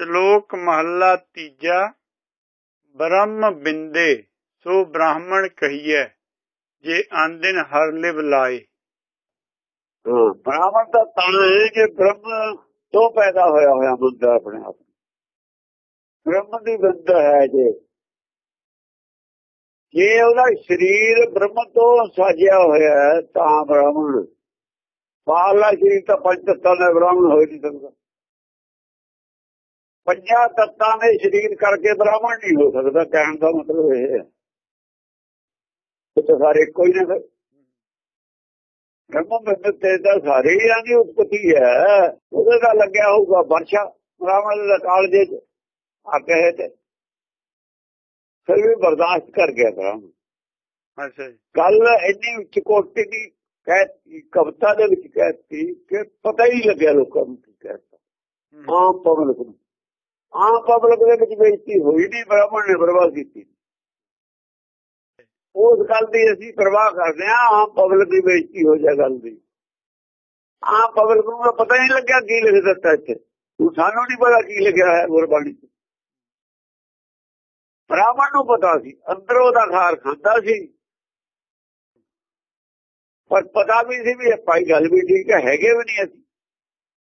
ਸ਼ਲੋਕ ਮਹੱਲਾ ਤੀਜਾ, ਬ੍ਰਹਮ ਬਿੰਦੇ, ਸੋ ਬ੍ਰਾਹਮਣ ਕਹੀਐ, ਜੇ ਆਂਦਿਨ ਹਰ ਲਿਵ ਲਾਏ। ਬ੍ਰਾਹਮਣ ਦਾ ਤਾਂ ਹੈ ਕਿ ਬ੍ਰਹਮ ਤੋਂ ਪੈਦਾ ਹੋਇਆ ਹੋਇਆ ਬੰਦਾ ਆਪਣੇ ਆਪ ਬ੍ਰਹਮ ਦੀ ਬੰਦਾ ਹੈ ਜੇ। ਜੇ ਉਹਦਾ ਸਰੀਰ ਬ੍ਰਹਮ ਤੋਂ ਸਾਜਿਆ ਹੋਇਆ ਤਾਂ ਬ੍ਰਾਹਮਣ। ਬਾਹਲਾ ਸਰੀਰ ਤਾਂ ਪੰਜ ਤੱਤਾਂ ਦਾ ਬ੍ਰਾਹਮਣ ਹੋ ਨਹੀਂ ਸਕਦਾ। ਪੰਜਾਂ ਤੱਤਾਂ ਦੇ ਸਰੀਰ ਕਰਕੇ ਬ੍ਰਾਹਮਣ ਨਹੀਂ ਹੋ ਸਕਦਾ ਕਹਿਣ ਦਾ ਮਤਲਬ ਇਹ ਹੈ। ਤਾਂ ਸਾਰੇ ਕੋਈ ਨਾ ਬ੍ਰਹਮ ਬੰਦ ਤੇ ਤਾਂ ਸਾਰੇ ਹੀ ਦੀ ਉਤਪਤੀ ਹੈ। ਉਹਦੇ ਦਾ ਲੱਗਿਆ ਹੋਊਗਾ ਵਰਸ਼ਾ ਬ੍ਰਾਹਮਣ ਦਾ ਕਾਲਜੇ ਚ ਆ ਕਹੇ ਤੇ। ਫਿਰ ਵੀ ਬਰਦਾਸ਼ਤ ਕਰ ਗਿਆ ਬ੍ਰਾਹਮਣ। ਅੱਛਾ ਜੀ। ਕੱਲ ਇੰਨੀ ਉੱਚ ਕੋਟि ਦੀ ਕਹਿ ਕਵਿਤਾ ਦੇ ਵਿੱਚ ਕਹਿਤੀ ਕਿ ਪਤਾ ਹੀ ਲੱਗਿਆ ਲੋਕਾਂ ਨੂੰ ਕੀ ਕਹਿਤਾ। ਆਮ ਪਬਲਿਕ ਨੂੰ ਆਮ ਪਬਲਿਕ ਦੇ ਵਿੱਚ ਬੇਇੱਜ਼ਤੀ ਹੋਈ ਨਹੀਂ ਬ੍ਰਾਹਮਣ ਨੇ ਬਰਬਾਦ ਕੀਤੀ। ਉਸ ਗੱਲ ਦੀ ਅਸੀਂ ਪਰਵਾਹ ਕਰਦੇ ਹਾਂ, ਆਮ ਪਬਲਿਕ ਦੀ ਬੇਇੱਜ਼ਤੀ ਹੋ ਜਾ ਗੱਲ ਦੀ। ਆਮ ਪਬਲਿਕ ਨੂੰ ਪਤਾ ਹੀ ਨਹੀਂ ਲੱਗਿਆ ਕੀ ਲਿਖ ਦਿੱਤਾ ਇੱਥੇ। ਉਹ ਸਾਨੂੰ ਨਹੀਂ ਪਤਾ ਕੀ ਲਿਖਿਆ ਹੈ ਗੁਰਬਾਣੀ 'ਚ। ਬ੍ਰਾਹਮਣ ਨੂੰ ਪਤਾ ਸੀ, ਅੰਦਰੋਂ ਦਾ ਖਾਰ ਖਾਂਦਾ ਸੀ। ਪਰ ਪਤਾ ਵੀ ਸੀ ਵੀ ਇਹ ਭਾਈ ਗੱਲ ਵੀ ਠੀਕ ਹੈ, ਹੈਗੇ ਵੀ ਨਹੀਂ ਅਸੀਂ।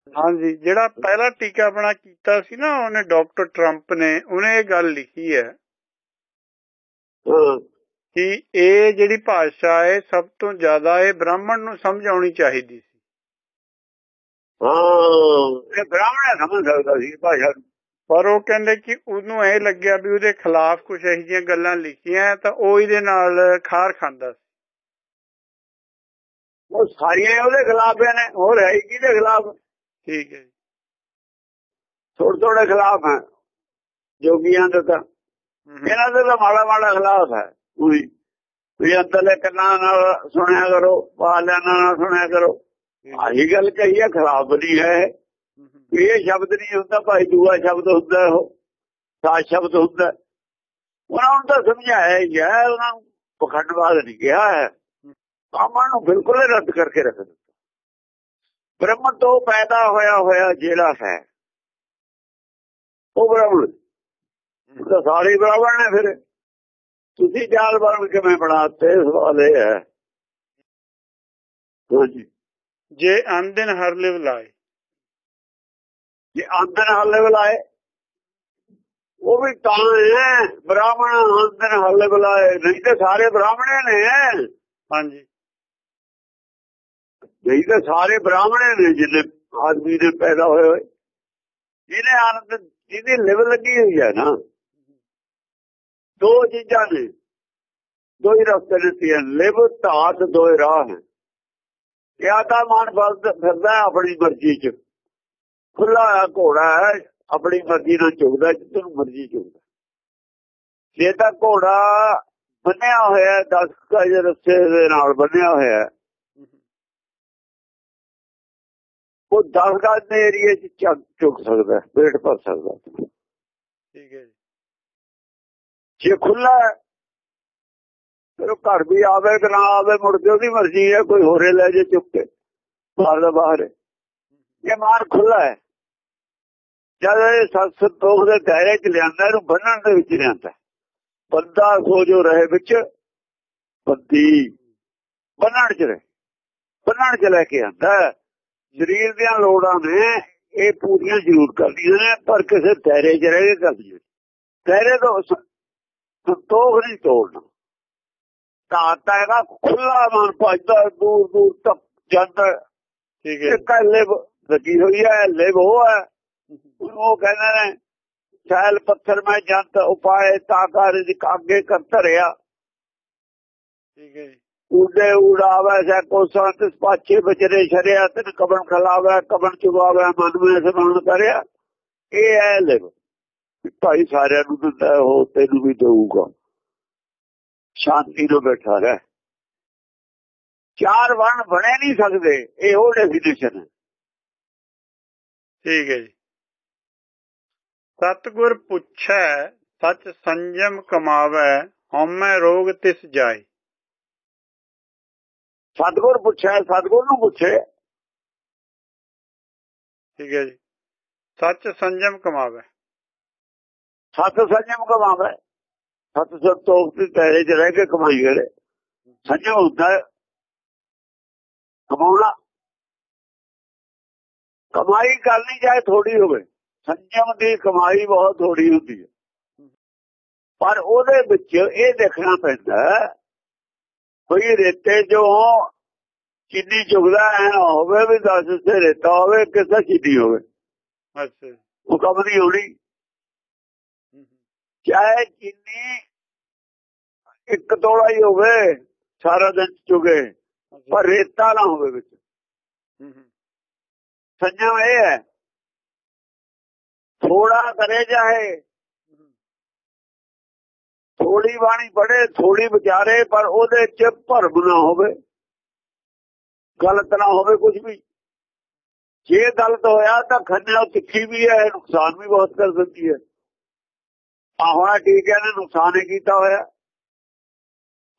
ਹਾਂਜੀ ਜਿਹੜਾ ਪਹਿਲਾ ਟੀਕਾ ਆਪਣਾ ਕੀਤਾ ਸੀ ਨਾ ਉਹਨੇ ਡਾਕਟਰ ਟਰੰਪ ਨੇ ਉਹਨੇ ਇਹ ਗੱਲ ਲਿਖੀ ਹੈ ਕਿ ਇਹ ਜਿਹੜੀ ਭਾਸ਼ਾ ਹੈ ਸਭ ਤੋਂ ਜ਼ਿਆਦਾ ਇਹ ਬ੍ਰਾਹਮਣ ਨੂੰ ਸਮਝ ਆਉਣੀ ਚਾਹੀਦੀ ਸੀ। ਹਾਂ। ਇਹ ਬ੍ਰਾਹਮਣ ਸਮਝ ਸਕਦਾ ਸੀ ਭਾਸ਼ਾ। ਪਰ ਉਹ ਕਹਿੰਦੇ ਕਿ ਉਹਨੂੰ ਇਹ ਲੱਗਿਆ ਵੀ ਉਹਦੇ ਖਿਲਾਫ ਕੁਝ ਇਹੋ ਜਿਹੀਆਂ ਗੱਲਾਂ ਲਿਖੀਆਂ ਤਾਂ ਉਹ ਇਹਦੇ ਨਾਲ ਖਾਰ ਖਾਂਦਾ ਸੀ। ਉਹ ਸਾਰੀਆਂ ਉਹਦੇ ਖਿਲਾਫ ਨੇ ਹੋਰ ਹੀ ਕਿਹਦੇ ਖਿਲਾਫ? ਠੀਕ ਹੈ ਥੋੜੇ ਥੋੜੇ ਖਿਲਾਫ ਹੈ ਜੋਗੀਆਂ ਦੇ ਤਾਂ। ਇਹਨਾਂ ਦੇ ਤਾਂ ਮਾੜਾ ਮਾੜਾ ਖਿਲਾਫ ਹੈ ਉਹੀ। ਵੀ ਅੰਦਰਲੇ ਕੰਨਾਂ ਨਾਲ ਸੁਣਿਆ ਕਰੋ ਬਾਹਰਲਿਆਂ ਨਾਲ ਸੁਣਿਆ ਕਰੋ। ਆਹੀ ਗੱਲ ਕਹੀ ਹੈ ਖਿਲਾਫ ਨਹੀਂ ਹੈ। ਇਹ ਸ਼ਬਦ ਨਹੀਂ ਹੁੰਦਾ ਭਾਈ ਦੂਆ ਸ਼ਬਦ ਹੁੰਦਾ ਉਹ ਸਾਜ ਸ਼ਬਦ ਹੁੰਦਾ। ਉਹਨਾਂ ਨੂੰ ਤਾਂ ਸਮਝਾਇਆ ਹੀ ਹੈ ਉਹਨਾਂ ਨੂੰ ਪਖੰਡਵਾਦ ਨਹੀਂ ਕਿਹਾ ਹੈ। ਕਾਮਾਂ ਨੂੰ ਬਿਲਕੁਲ ਰੱਦ ਕਰਕੇ ਰੱਖ ਦਿੱਤਾ। ਬ੍ਰਹਮ ਤੋਂ ਪੈਦਾ ਹੋਇਆ ਹੋਇਆ ਜਿਹੜਾ ਹੈ ਉਹ ਬ੍ਰਾਹਮਣ ਉਹ ਤਾਂ ਸਾਰੇ ਬ੍ਰਾਹਮਣ ਨੇ ਫਿਰ। ਤੁਸੀਂ ਜਾਲ ਬਣ ਕਿਵੇਂ ਬਣਾਤੇ? ਸਵਾਲ ਇਹ ਹੈ। ਹਾਂਜੀ ਜੇ। ਆਂਦਿਨ ਹਰ ਲਿਵ ਲਾਏ। ਜੇ ਆਂਦਨ ਹੱਲੇ ਬੁਲਾਏ ਉਹ ਵੀ ਤਾਂ ਹੈ। ਬ੍ਰਾਹਮਣ ਆਂਦਨ ਹੱਲੇ ਬੁਲਾਏ ਨਹੀਂ ਤੇ ਸਾਰੇ ਬ੍ਰਾਹਮਣੇ ਨੇ। ਹਾਂਜੀ। ਨਹੀਂ ਤੇ ਸਾਰੇ ਬ੍ਰਾਹਮਣੇ ਨੇ ਜਿੰਨੇ ਆਦਮੀ ਦੇ ਪੈਦਾ ਹੋਏ ਹੋਏ। ਜਿਹਨੇ ਆਨੰਦ, ਜਿਹਦੀ ਲਿਵ ਲੱਗੀ ਹੋਈ ਹੈ ਨਾ। ਦੋ ਚੀਜ਼ਾਂ ਨੇ। ਦੋ ਹੀ ਰਸਤੇ ਨੇ ਤੀਨ ਲਿਵ, ਧਾਤ ਦੋ ਰਾਹ ਹੈ ਇਹ ਤਾਂ ਮਨ ਫਿਰਦਾ ਆਪਣੀ ਮਰਜ਼ੀ 'ਚ। ਖੁੱਲਾ ਘੋੜਾ ਹੈ, ਆਪਣੀ ਮਰਜ਼ੀ ਨਾਲ ਚੁਗਦਾ ਜਿੱਦੋਂ ਮਰਜ਼ੀ ਚੁਗਦਾ ਜੇ ਤਾਂ ਘੋੜਾ ਬੰਨਿਆ ਹੋਇਆ 10 ਗਜ ਰਸਤੇ ਦੇ ਨਾਲ ਬੰਨਿਆ ਹੋਇਆ ਉਹ 10 ਗਜ ਦੇ ਏਰੀਏ 'ਚ ਚੱਕ ਚੁੱਕ ਸਕਦਾ ਪੇਟ ਭਰ ਸਕਦਾ। ਠੀਕ ਹੈ ਜੀ ਖੁੱਲਾ ਫਿਰ ਉਹ ਘਰ ਵੀ ਆਵੇ ਕਿ ਨਾ ਆਵੇ ਮੁੜ ਕੇ ਉਹਦੀ ਮਰਜ਼ੀ ਹੈ ਕੋਈ ਹੋਰੇ ਲੈ ਜੇ ਚੁੱਕ ਕੇ ਬਾਹਰ ਦਾ ਬਾਹਰ। ਇਹ ਮਾਰ ਖੁੱਲਾ ਹੈ ਜਦ ਇਹ ਸਤ ਸੰਤੋਖ ਦੇ ਦਾਇਰੇ ਚ ਲਿਆਂਦਾ ਇਹਨੂੰ ਬੰਨਣ ਦੇ ਵਿੱਚ ਲਿਆਂਦਾ ਬੰਦਾ ਸੋ ਜੋ ਰਹੇ ਵਿੱਚ ਬੰਦੀ ਬੰਨਣ ਚ ਰਹੇ ਬੰਨਣ ਚ ਲੈ ਕੇ ਆਂਦਾ ਸਰੀਰ ਦੀਆਂ ਲੋੜਾਂ ਨੇ ਇਹ ਪੂਰੀਆਂ ਜ਼ਰੂਰ ਕਰਦੀਆਂ ਨੇ ਪਰ ਕਿਸੇ ਦਾਇਰੇ ਚ ਰਹਿ ਕੇ ਕਰਦੀਆਂ ਦਾਇਰੇ ਤੋਂ ਸੰਤੋਖ ਨਹੀਂ ਤੋੜਨਾ। ਤਾਂ ਹੈਗਾ ਖੁੱਲਾ ਮਨ ਭਜਦਾ ਦੂਰ ਦੂਰ ਤੱਕ ਜਾਂਦਾ। ਠੀਕ ਹੈ। ਇੱਕ ਲਿਵ ਲੱਗੀ ਹੋਈ ਹੈ ਲਿਵ ਉਹ ਹੈ। ਉਹ ਕਹਿੰਦੇ ਨੇ ਸੈਲ ਪੱਥਰ ਮੈਂ ਜੰਤ ਉਪਾਏ ਤਾਕਾਰ ਦੀ ਕਾਗੇ ਕਰ ਧਰਿਆ। ਠੀਕ ਹੈ ਉਡੇ ਉਡਾਵੇ ਸੈ ਕੋ ਸੰਤ ਪਾਛੇ ਬਚਰੇ ਛਰਿਆ ਤਨ ਕਬਨ ਖਲਾਵੇ ਕਬਨ ਚੁਗਾਵੇ ਮਨ ਵਿੱਚ ਸਮਾਨ ਕਰਿਆ। ਇਹ ਹੈ ਲਿਵ ਭਾਈ ਸਾਰਿਆਂ ਨੂੰ ਦਿੰਦਾ ਉਹ ਤੈਨੂੰ ਵੀ ਦੇਊਗਾ। ਸ਼ਾਂਤੀ ਨਾਲ ਬੈਠਾ ਰਹਿ। ਚਾਰ ਵਣ ਬਣੇ ਨਹੀਂ ਸਕਦੇ, ਇਹ ਉਹ ਡੈਫੀਨੇਸ਼ਨ ਹੈ। ਠੀਕ ਹੈ ਜੀ। ਸਤਗੁਰ ਪੁੱਛੈ, ਸਚ ਸੰਜਮ ਕਮਾਵੈ, ਹਉਮੈ ਰੋਗ ਤਿਸ ਜਾਏ। ਸਤਗੁਰ ਪੁੱਛਿਆ ਸਤਗੁਰ ਨੂੰ ਪੁੱਛੇ। ਠੀਕ ਹੈ ਜੀ। ਸੱਚ ਸੰਜਮ ਕਮਾਵੇ। ਸਤ ਸੰਜਮ ਕਮਾਵੇ। ਸਤ ਸੰਤੋਖ ਤੇ ਤੇਰੇ ਚ ਰਹਿ ਕੇ ਕਮਾਈ ਕਰੇ। ਸੰਜਮ ਹੁੰਦਾ ਕਮਾਉਣਾ। ਕਮਾਈ ਕਰਨੀ ਚਾਹੇ ਥੋੜੀ ਹੋਵੇ। ਸੰਜਮ ਦੀ ਕਮਾਈ ਬਹੁਤ ਥੋੜੀ ਹੁੰਦੀ ਹੈ। ਪਰ ਉਹਦੇ ਵਿੱਚ ਇਹ ਦੇਖਣਾ ਪੈਂਦਾ ਕੋਈ ਰੇਤੇ ਜੋ ਚੀਨੀ ਚੁਗਦਾ ਹੈ ਨਾ ਹੋਵੇ ਵੀ 10 ਸੇ ਰੇਤਾ ਹੋਵੇ ਕਿਸੇ ਚੀਨੀ ਹੋਵੇ। ਅੱਛਾ। ਉਹ ਕੰਮ ਨਹੀਂ ਹੋਣੀ। ਚਾਹੇ ਚੀਨੀ ਇੱਕ ਤੋਲਾ ਹੀ ਹੋਵੇ ਸਾਰਾ ਦਿਨ ਚੁਗੇ। ਪਰ ਰੇਤਾ ਨਾ ਹੋਵੇ ਵਿੱਚ। ਸੰਜਮ ਇਹ ਹੈ ਥੋੜਾ ਕਰੇ ਹੂੰ, ਥੋੜੀ ਬਾਣੀ ਪੜੇ ਥੋੜੀ ਵਿਚਾਰੇ, ਪਰ ਉਹਦੇ ਚ ਭਰਮ ਨਾ ਹੋਵੇ। ਗਲਤ ਨਾ ਹੋਵੇ ਕੁਝ ਵੀ। ਜੇ ਗਲਤ ਹੋਇਆ ਤਾਂ ਖੰਨਾ ਤਿੱਖੀ ਵੀ ਹੈ ਨੁਕਸਾਨ ਵੀ ਬਹੁਤ ਕਰ ਸਕਦੀ ਹੈ। ਆ ਹੋਣਾ ਠੀਕ ਹੈ ਨੇ ਨੁਕਸਾਨ ਹੀ ਕੀਤਾ ਹੋਇਆ।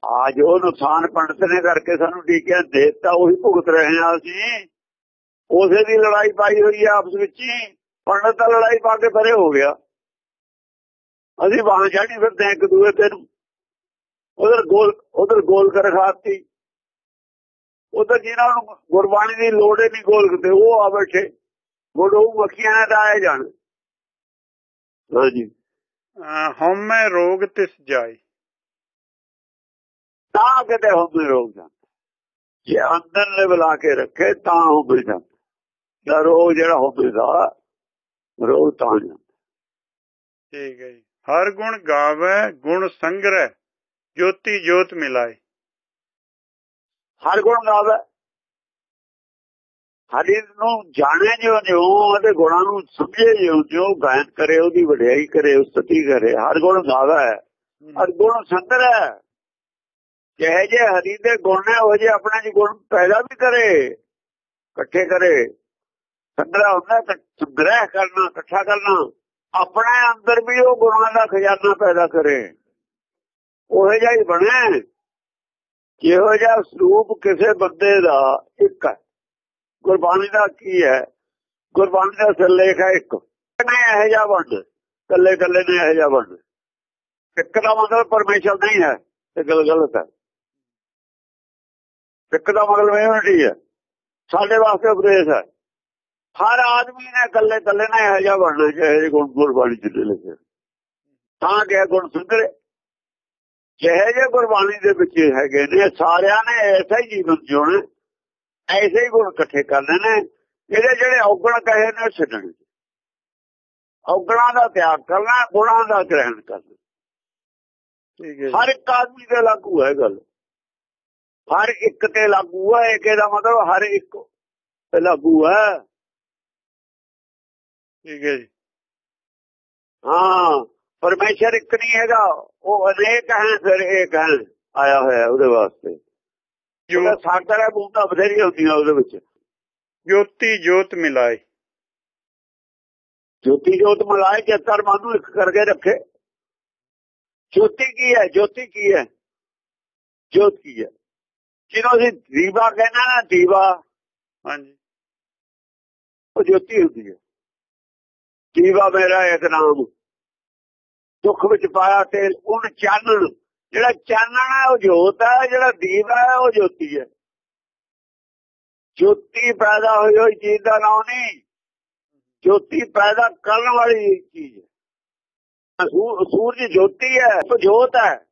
ਆ ਜੋ ਨੁਕਸਾਨ ਪੰਡਤ ਨੇ ਕਰਕੇ ਸਾਨੂੰ ਟੀਕਿਆ ਦੇਤਾ ਉਹੀ ਭੁਗਤ ਰਹੇ ਹਾਂ ਅਸੀਂ। ਉਸੇ ਦੀ ਲੜਾਈ ਪਾਈ ਹੋਈ ਹੈ ਆਪਸ ਵਿੱਚ ਹੀ। ਪੰਡਤ ਤਾਂ ਲੜਾਈ ਪਾ ਕੇ ਫਰੇ ਹੋ ਗਿਆ। ਅਸੀਂ ਬਾਹਾਂ ਚਾੜੀ ਫਿਰਦੇ ਇੱਕ ਦੂਏ ਤੇ ਉਧਰ ਗੋਲ ਉਧਰ ਗੋਲ ਕਰ ਖਾਤੀ। ਉਧਰ ਜਿਹਨਾਂ ਨੂੰ ਗੁਰਬਾਣੀ ਦੀ ਲੋੜ ਹੀ ਨਹੀਂ ਗੋਲ ਕਰਦੇ ਉਹ ਆ ਬੈਠੇ। ਗੋਡੋ ਮੱਖੀਆਂ ਨੇ ਤਾਂ ਆਏ ਜਾਣ। ਹਾਂਜੀ ਹਉਮੈ ਰੋਗ ਤਿਸ ਜਾਏ। ਤਾਂ ਕਿਤੇ ਹੁੰਦੇ ਰੋਗ ਜਾਂ ਜੇ ਅੰਦਰ ਨੇ ਬੁਲਾ ਕੇ ਰੱਖੇ ਤਾਂ ਹੁੰਦੇ ਜਾਂ ਦਾ ਰੋਗ ਜਿਹੜਾ ਹੁੰਦੇ ਦਾ ਰੋਗ ਤਾਂ ਜਾਂਦਾ। ਠੀਕ ਹੈ ਜੀ। ਹਰ ਗੁਣ ਗਾਵੇ, ਗੁਣ ਸੰਗ੍ਰਹਿ, ਜੋਤੀ ਜੋਤ ਮਿਲਾਏ। ਹਰ ਗੁਣ ਗਾਵੇ। ਹਰੀ ਨੂੰ ਜਾਣੇ ਜਿਉ ਜਿਉ, ਉਹਦੇ ਗੁਣਾਂ ਨੂੰ ਸਮਝੇ ਜਿਉ ਜਿਉ, ਗਾਇਨ ਕਰੇ, ਉਹਦੀ ਵਡਿਆਈ ਕਰੇ ਉਸਤਤੀ ਕਰੇ। ਹਰ ਗੁਣ ਗਾਵੇ, ਹਰ ਗੁਣ ਸੰਦਰ ਹੈ ਜਿਹੇ ਜੇ ਹਰੀ ਦੇ ਗੁਣ ਨੇ, ਉਹ ਜੇ ਆਪਣੇ ਚ ਗੁਣ ਪੈਦਾ ਵੀ ਕਰੇ, ਇਕੱਠੇ ਕਰੇ। ਸੰਗ੍ਰਹ ਹੁੰਦਾ ਸੰਗ੍ਰਹਿ ਕਰਨਾ, ਇਕੱਠਾ ਕਰਨਾ। ਆਪਣੇ ਅੰਦਰ ਵੀ ਉਹ ਗੁਰੂਆਂ ਦਾ ਖਜ਼ਾਨਾ ਪੈਦਾ ਕਰੇ। ਉਹ ਜਿਹਾ ਹੀ ਬਣੇ ਜਿਹੋ ਜਿਹਾ ਸਰੂਪ ਕਿਸੇ ਬੰਦੇ ਦਾ ਇੱਕ ਹੈ। ਗੁਰਬਾਣੀ ਦਾ ਕੀ ਹੈ? ਗੁਰਬਾਣੀ ਦਾ ਸਿਰਲੇਖ ਹੈ ਇੱਕ। ਨੇ ਇਹ ਜਿਹਾ ਵੰਡ? ਕੱਲੇ ਕੱਲੇ ਨੇ ਇਹ ਜਿਹਾ ਵੰਡ। ਇੱਕ ਦਾ ਮਤਲਬ ਪਰਮੇਸ਼ਰ ਨਹੀਂ ਹੈ, ਇਹ ਗੱਲ ਗਲਤ ਹੈ। ਇੱਕ ਦਾ ਮਤਲਬ ਯੂਨਿਟੀ ਹੈ। ਸਾਡੇ ਵਾਸਤੇ ਉਪਦੇਸ਼ ਹੈ। ਹਰ ਆਦਮੀ ਨੇ ਕੱਲੇ ਕੱਲੇ ਨੇ ਇਹ ਜਿਹਾ ਬਣਨਾ ਚਾਹੀਦਾ ਗੁਣ ਗੁਰਬਾਣੀ ਚ ਲਿਖਿਆ ਤਾਂ ਕਿ ਗੁਣ ਸੁਧਰੇ। ਜਿਹੇ ਜੇ ਗੁਰਬਾਣੀ ਦੇ ਵਿੱਚ ਹੈਗੇ ਨੇ ਸਾਰਿਆਂ ਨੇ ਐਸਾ ਹੀ ਜੀਵਨ ਜਿਉਣਾ ਐਸੇ ਹੀ ਗੁਣ ਇਕੱਠੇ ਕਰਨੇ ਨੇ ਇਹਦੇ ਜਿਹੜੇ ਔਗਣ ਕਹੇ ਨੇ ਛੱਡਣੇ ਔਗਣਾਂ ਦਾ ਤਿਆਗ ਕਰਨਾ ਗੁਣਾਂ ਦਾ ਗ੍ਰਹਿਣ ਕਰਨਾ। ਠੀਕ ਹੈ ਹਰ ਇੱਕ ਆਦਮੀ ਤੇ ਲਾਗੂ ਹੈ ਗੱਲ। ਹਰ ਇੱਕ ਤੇ ਲਾਗੂ ਹੈ ਇੱਕ ਦਾ ਮਤਲਬ? ਹਰ ਇੱਕ ਤੇ ਲਾਗੂ ਹੈ। ਠੀਕ ਹੈ ਜੀ ਹਾਂ ਪਰਮੇਸ਼ਰ ਇੱਕ ਨਹੀਂ ਹੈਗਾ ਉਹ ਅਨੇਕ ਹੈ ਫਿਰ ਇੱਕ ਹੈ ਆਇਆ ਹੋਇਆ ਉਹਦੇ ਵਾਸਤੇ ਜੋ ਜਿਹੜਾ ਸਾਗਰ ਹੈ ਬੂੰਦਾਂ ਬਥੇਰੀਆਂ ਹੁੰਦੀਆਂ ਉਹਦੇ ਵਿੱਚ ਜੋਤੀ ਜੋਤ ਮਿਲਾਏ ਜੋਤੀ ਜੋਤ ਮਲਾਏ ਚੇਤਰ ਮਨ ਨੂੰ ਇੱਕ ਕਰਕੇ ਰੱਖੇ ਜੋਤੀ ਕੀ ਹੈ ਜੋਤੀ ਕੀ ਹੈ ਜੋਤ ਕੀ ਹੈ ਜਿਹਨੂੰ ਅਸੀਂ ਦੀਵਾ ਕਹਿੰਦਾ ਨਾ ਦੀਵਾ ਹਾਂਜੀ ਉਹ ਜੋਤੀ ਹੁੰਦੀ ਹੈ ਦੀਵਾ ਮੇਰਾ ਇੱਕ ਨਾਮ। ਦੁੱਖ ਵਿੱਚ ਪਾਇਆ ਤੇ ਉਹਨ ਚਾਨਣ ਜਿਹੜਾ ਚਾਨਣ ਹੈ ਉਹ ਜੋਤ ਹੈ, ਜਿਹੜਾ ਦੀਵਾ ਹੈ, ਉਹ ਜੋਤੀ ਹੈ। ਜੋਤੀ ਪੈਦਾ ਹੋਈ ਹੋਈ ਚੀਜ਼ ਦਾ ਨਾਮ ਨਹੀਂ। ਜੋਤੀ ਪੈਦਾ ਕਰਨ ਵਾਲੀ ਚੀਜ਼ ਹੈ। ਸੂਰਜ ਜੋਤੀ ਹੈ, ਉਹ ਜੋਤ ਹੈ।